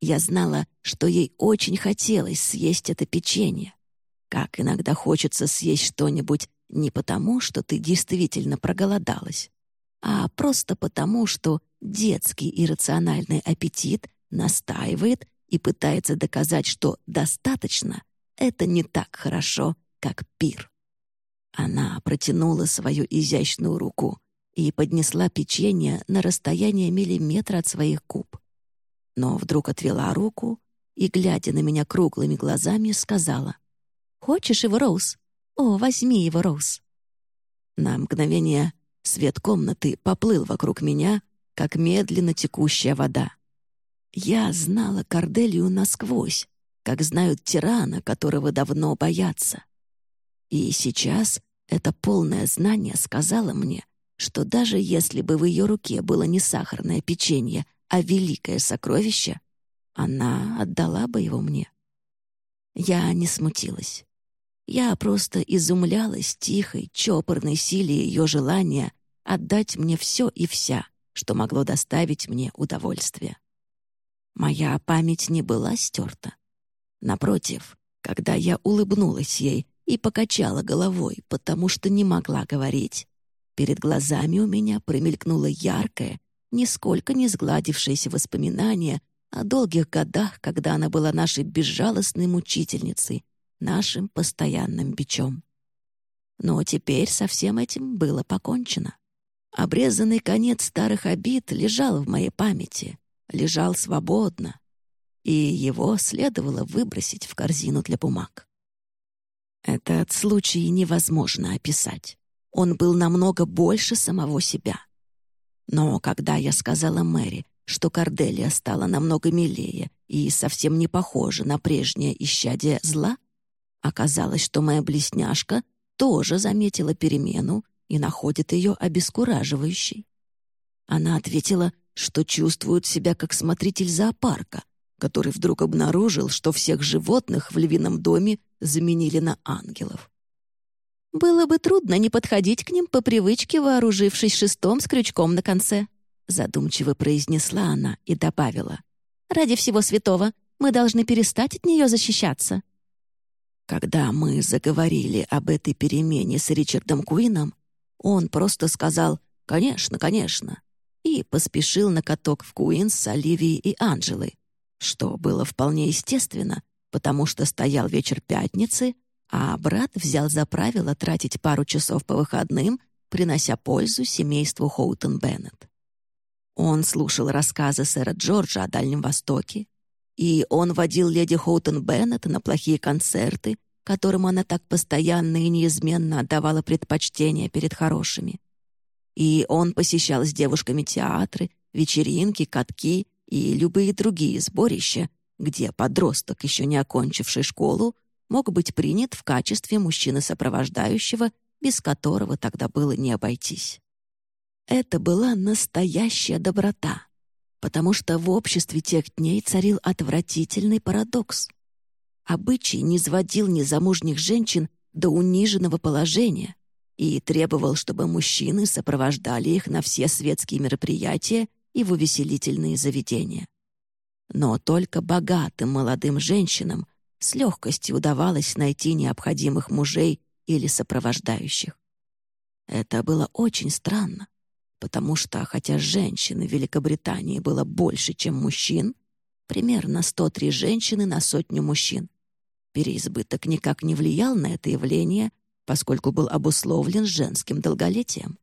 Я знала, что ей очень хотелось съесть это печенье. Как иногда хочется съесть что-нибудь не потому, что ты действительно проголодалась, а просто потому, что детский иррациональный аппетит настаивает и пытается доказать, что «достаточно» — это не так хорошо, как пир. Она протянула свою изящную руку и поднесла печенье на расстояние миллиметра от своих губ. Но вдруг отвела руку и, глядя на меня круглыми глазами, сказала «Хочешь его, Роуз? О, возьми его, Роуз!» На мгновение свет комнаты поплыл вокруг меня, как медленно текущая вода. Я знала Корделию насквозь, как знают тирана, которого давно боятся. И сейчас это полное знание сказало мне, что даже если бы в ее руке было не сахарное печенье, а великое сокровище, она отдала бы его мне. Я не смутилась. Я просто изумлялась тихой, чопорной силе ее желания отдать мне все и вся, что могло доставить мне удовольствие. Моя память не была стерта. Напротив, когда я улыбнулась ей и покачала головой, потому что не могла говорить, перед глазами у меня промелькнуло яркое, нисколько не сгладившееся воспоминание о долгих годах, когда она была нашей безжалостной мучительницей, нашим постоянным бичом. Но теперь со всем этим было покончено. Обрезанный конец старых обид лежал в моей памяти, лежал свободно, и его следовало выбросить в корзину для бумаг. Этот случай невозможно описать. Он был намного больше самого себя. Но когда я сказала Мэри, что Корделия стала намного милее и совсем не похожа на прежнее исчадие зла, оказалось, что моя блесняшка тоже заметила перемену и находит ее обескураживающей. Она ответила, что чувствует себя как смотритель зоопарка, который вдруг обнаружил, что всех животных в львином доме заменили на ангелов. «Было бы трудно не подходить к ним по привычке, вооружившись шестом с крючком на конце», задумчиво произнесла она и добавила. «Ради всего святого мы должны перестать от нее защищаться». Когда мы заговорили об этой перемене с Ричардом Куином, он просто сказал «Конечно, конечно» и поспешил на каток в Куинс с Оливией и Анжелой, что было вполне естественно, потому что стоял вечер пятницы, а брат взял за правило тратить пару часов по выходным, принося пользу семейству Хоутон Беннет. Он слушал рассказы сэра Джорджа о Дальнем Востоке, и он водил леди Хоутон Беннет на плохие концерты, которым она так постоянно и неизменно отдавала предпочтение перед хорошими. И он посещал с девушками театры, вечеринки, катки и любые другие сборища, где подросток, еще не окончивший школу, мог быть принят в качестве мужчины-сопровождающего, без которого тогда было не обойтись. Это была настоящая доброта, потому что в обществе тех дней царил отвратительный парадокс. Обычай не сводил незамужних женщин до униженного положения и требовал, чтобы мужчины сопровождали их на все светские мероприятия и в увеселительные заведения. Но только богатым молодым женщинам с легкостью удавалось найти необходимых мужей или сопровождающих. Это было очень странно, потому что, хотя женщин в Великобритании было больше, чем мужчин, примерно 103 женщины на сотню мужчин, переизбыток никак не влиял на это явление, поскольку был обусловлен женским долголетием.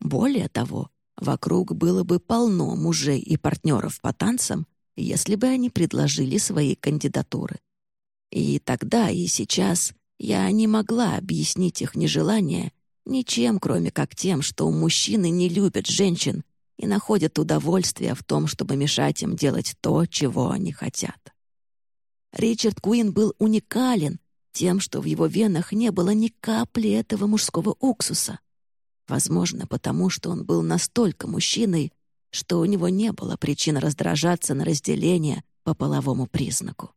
Более того, вокруг было бы полно мужей и партнеров по танцам, если бы они предложили свои кандидатуры. И тогда, и сейчас я не могла объяснить их нежелание ничем, кроме как тем, что мужчины не любят женщин и находят удовольствие в том, чтобы мешать им делать то, чего они хотят. Ричард Куин был уникален тем, что в его венах не было ни капли этого мужского уксуса. Возможно, потому что он был настолько мужчиной, что у него не было причин раздражаться на разделение по половому признаку.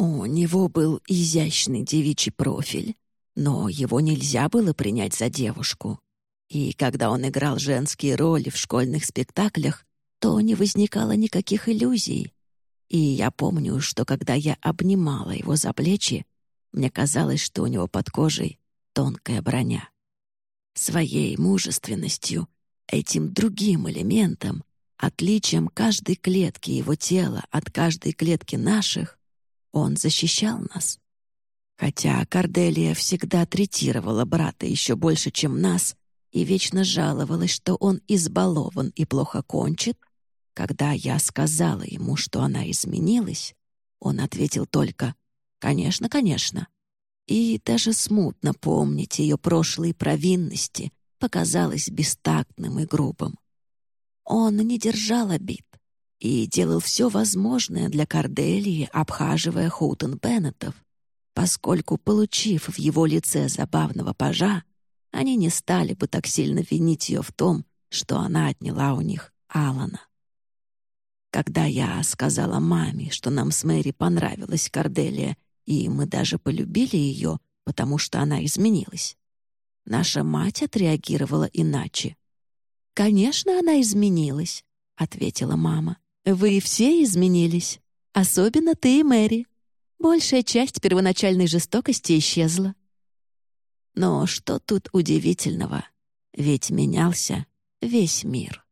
У него был изящный девичий профиль, но его нельзя было принять за девушку. И когда он играл женские роли в школьных спектаклях, то не возникало никаких иллюзий. И я помню, что когда я обнимала его за плечи, мне казалось, что у него под кожей тонкая броня. Своей мужественностью, этим другим элементом, отличием каждой клетки его тела от каждой клетки наших, он защищал нас. Хотя Корделия всегда третировала брата еще больше, чем нас, и вечно жаловалась, что он избалован и плохо кончит, когда я сказала ему, что она изменилась, он ответил только «Конечно, конечно». И даже смутно помнить ее прошлые провинности показалось бестактным и грубым. Он не держал обид и делал все возможное для Корделии, обхаживая Хоутон Беннетов, поскольку, получив в его лице забавного пажа, они не стали бы так сильно винить ее в том, что она отняла у них Алана. Когда я сказала маме, что нам с Мэри понравилась Корделия, и мы даже полюбили ее, потому что она изменилась, наша мать отреагировала иначе. «Конечно, она изменилась», — ответила мама. «Вы все изменились, особенно ты и Мэри. Большая часть первоначальной жестокости исчезла». Но что тут удивительного? Ведь менялся весь мир.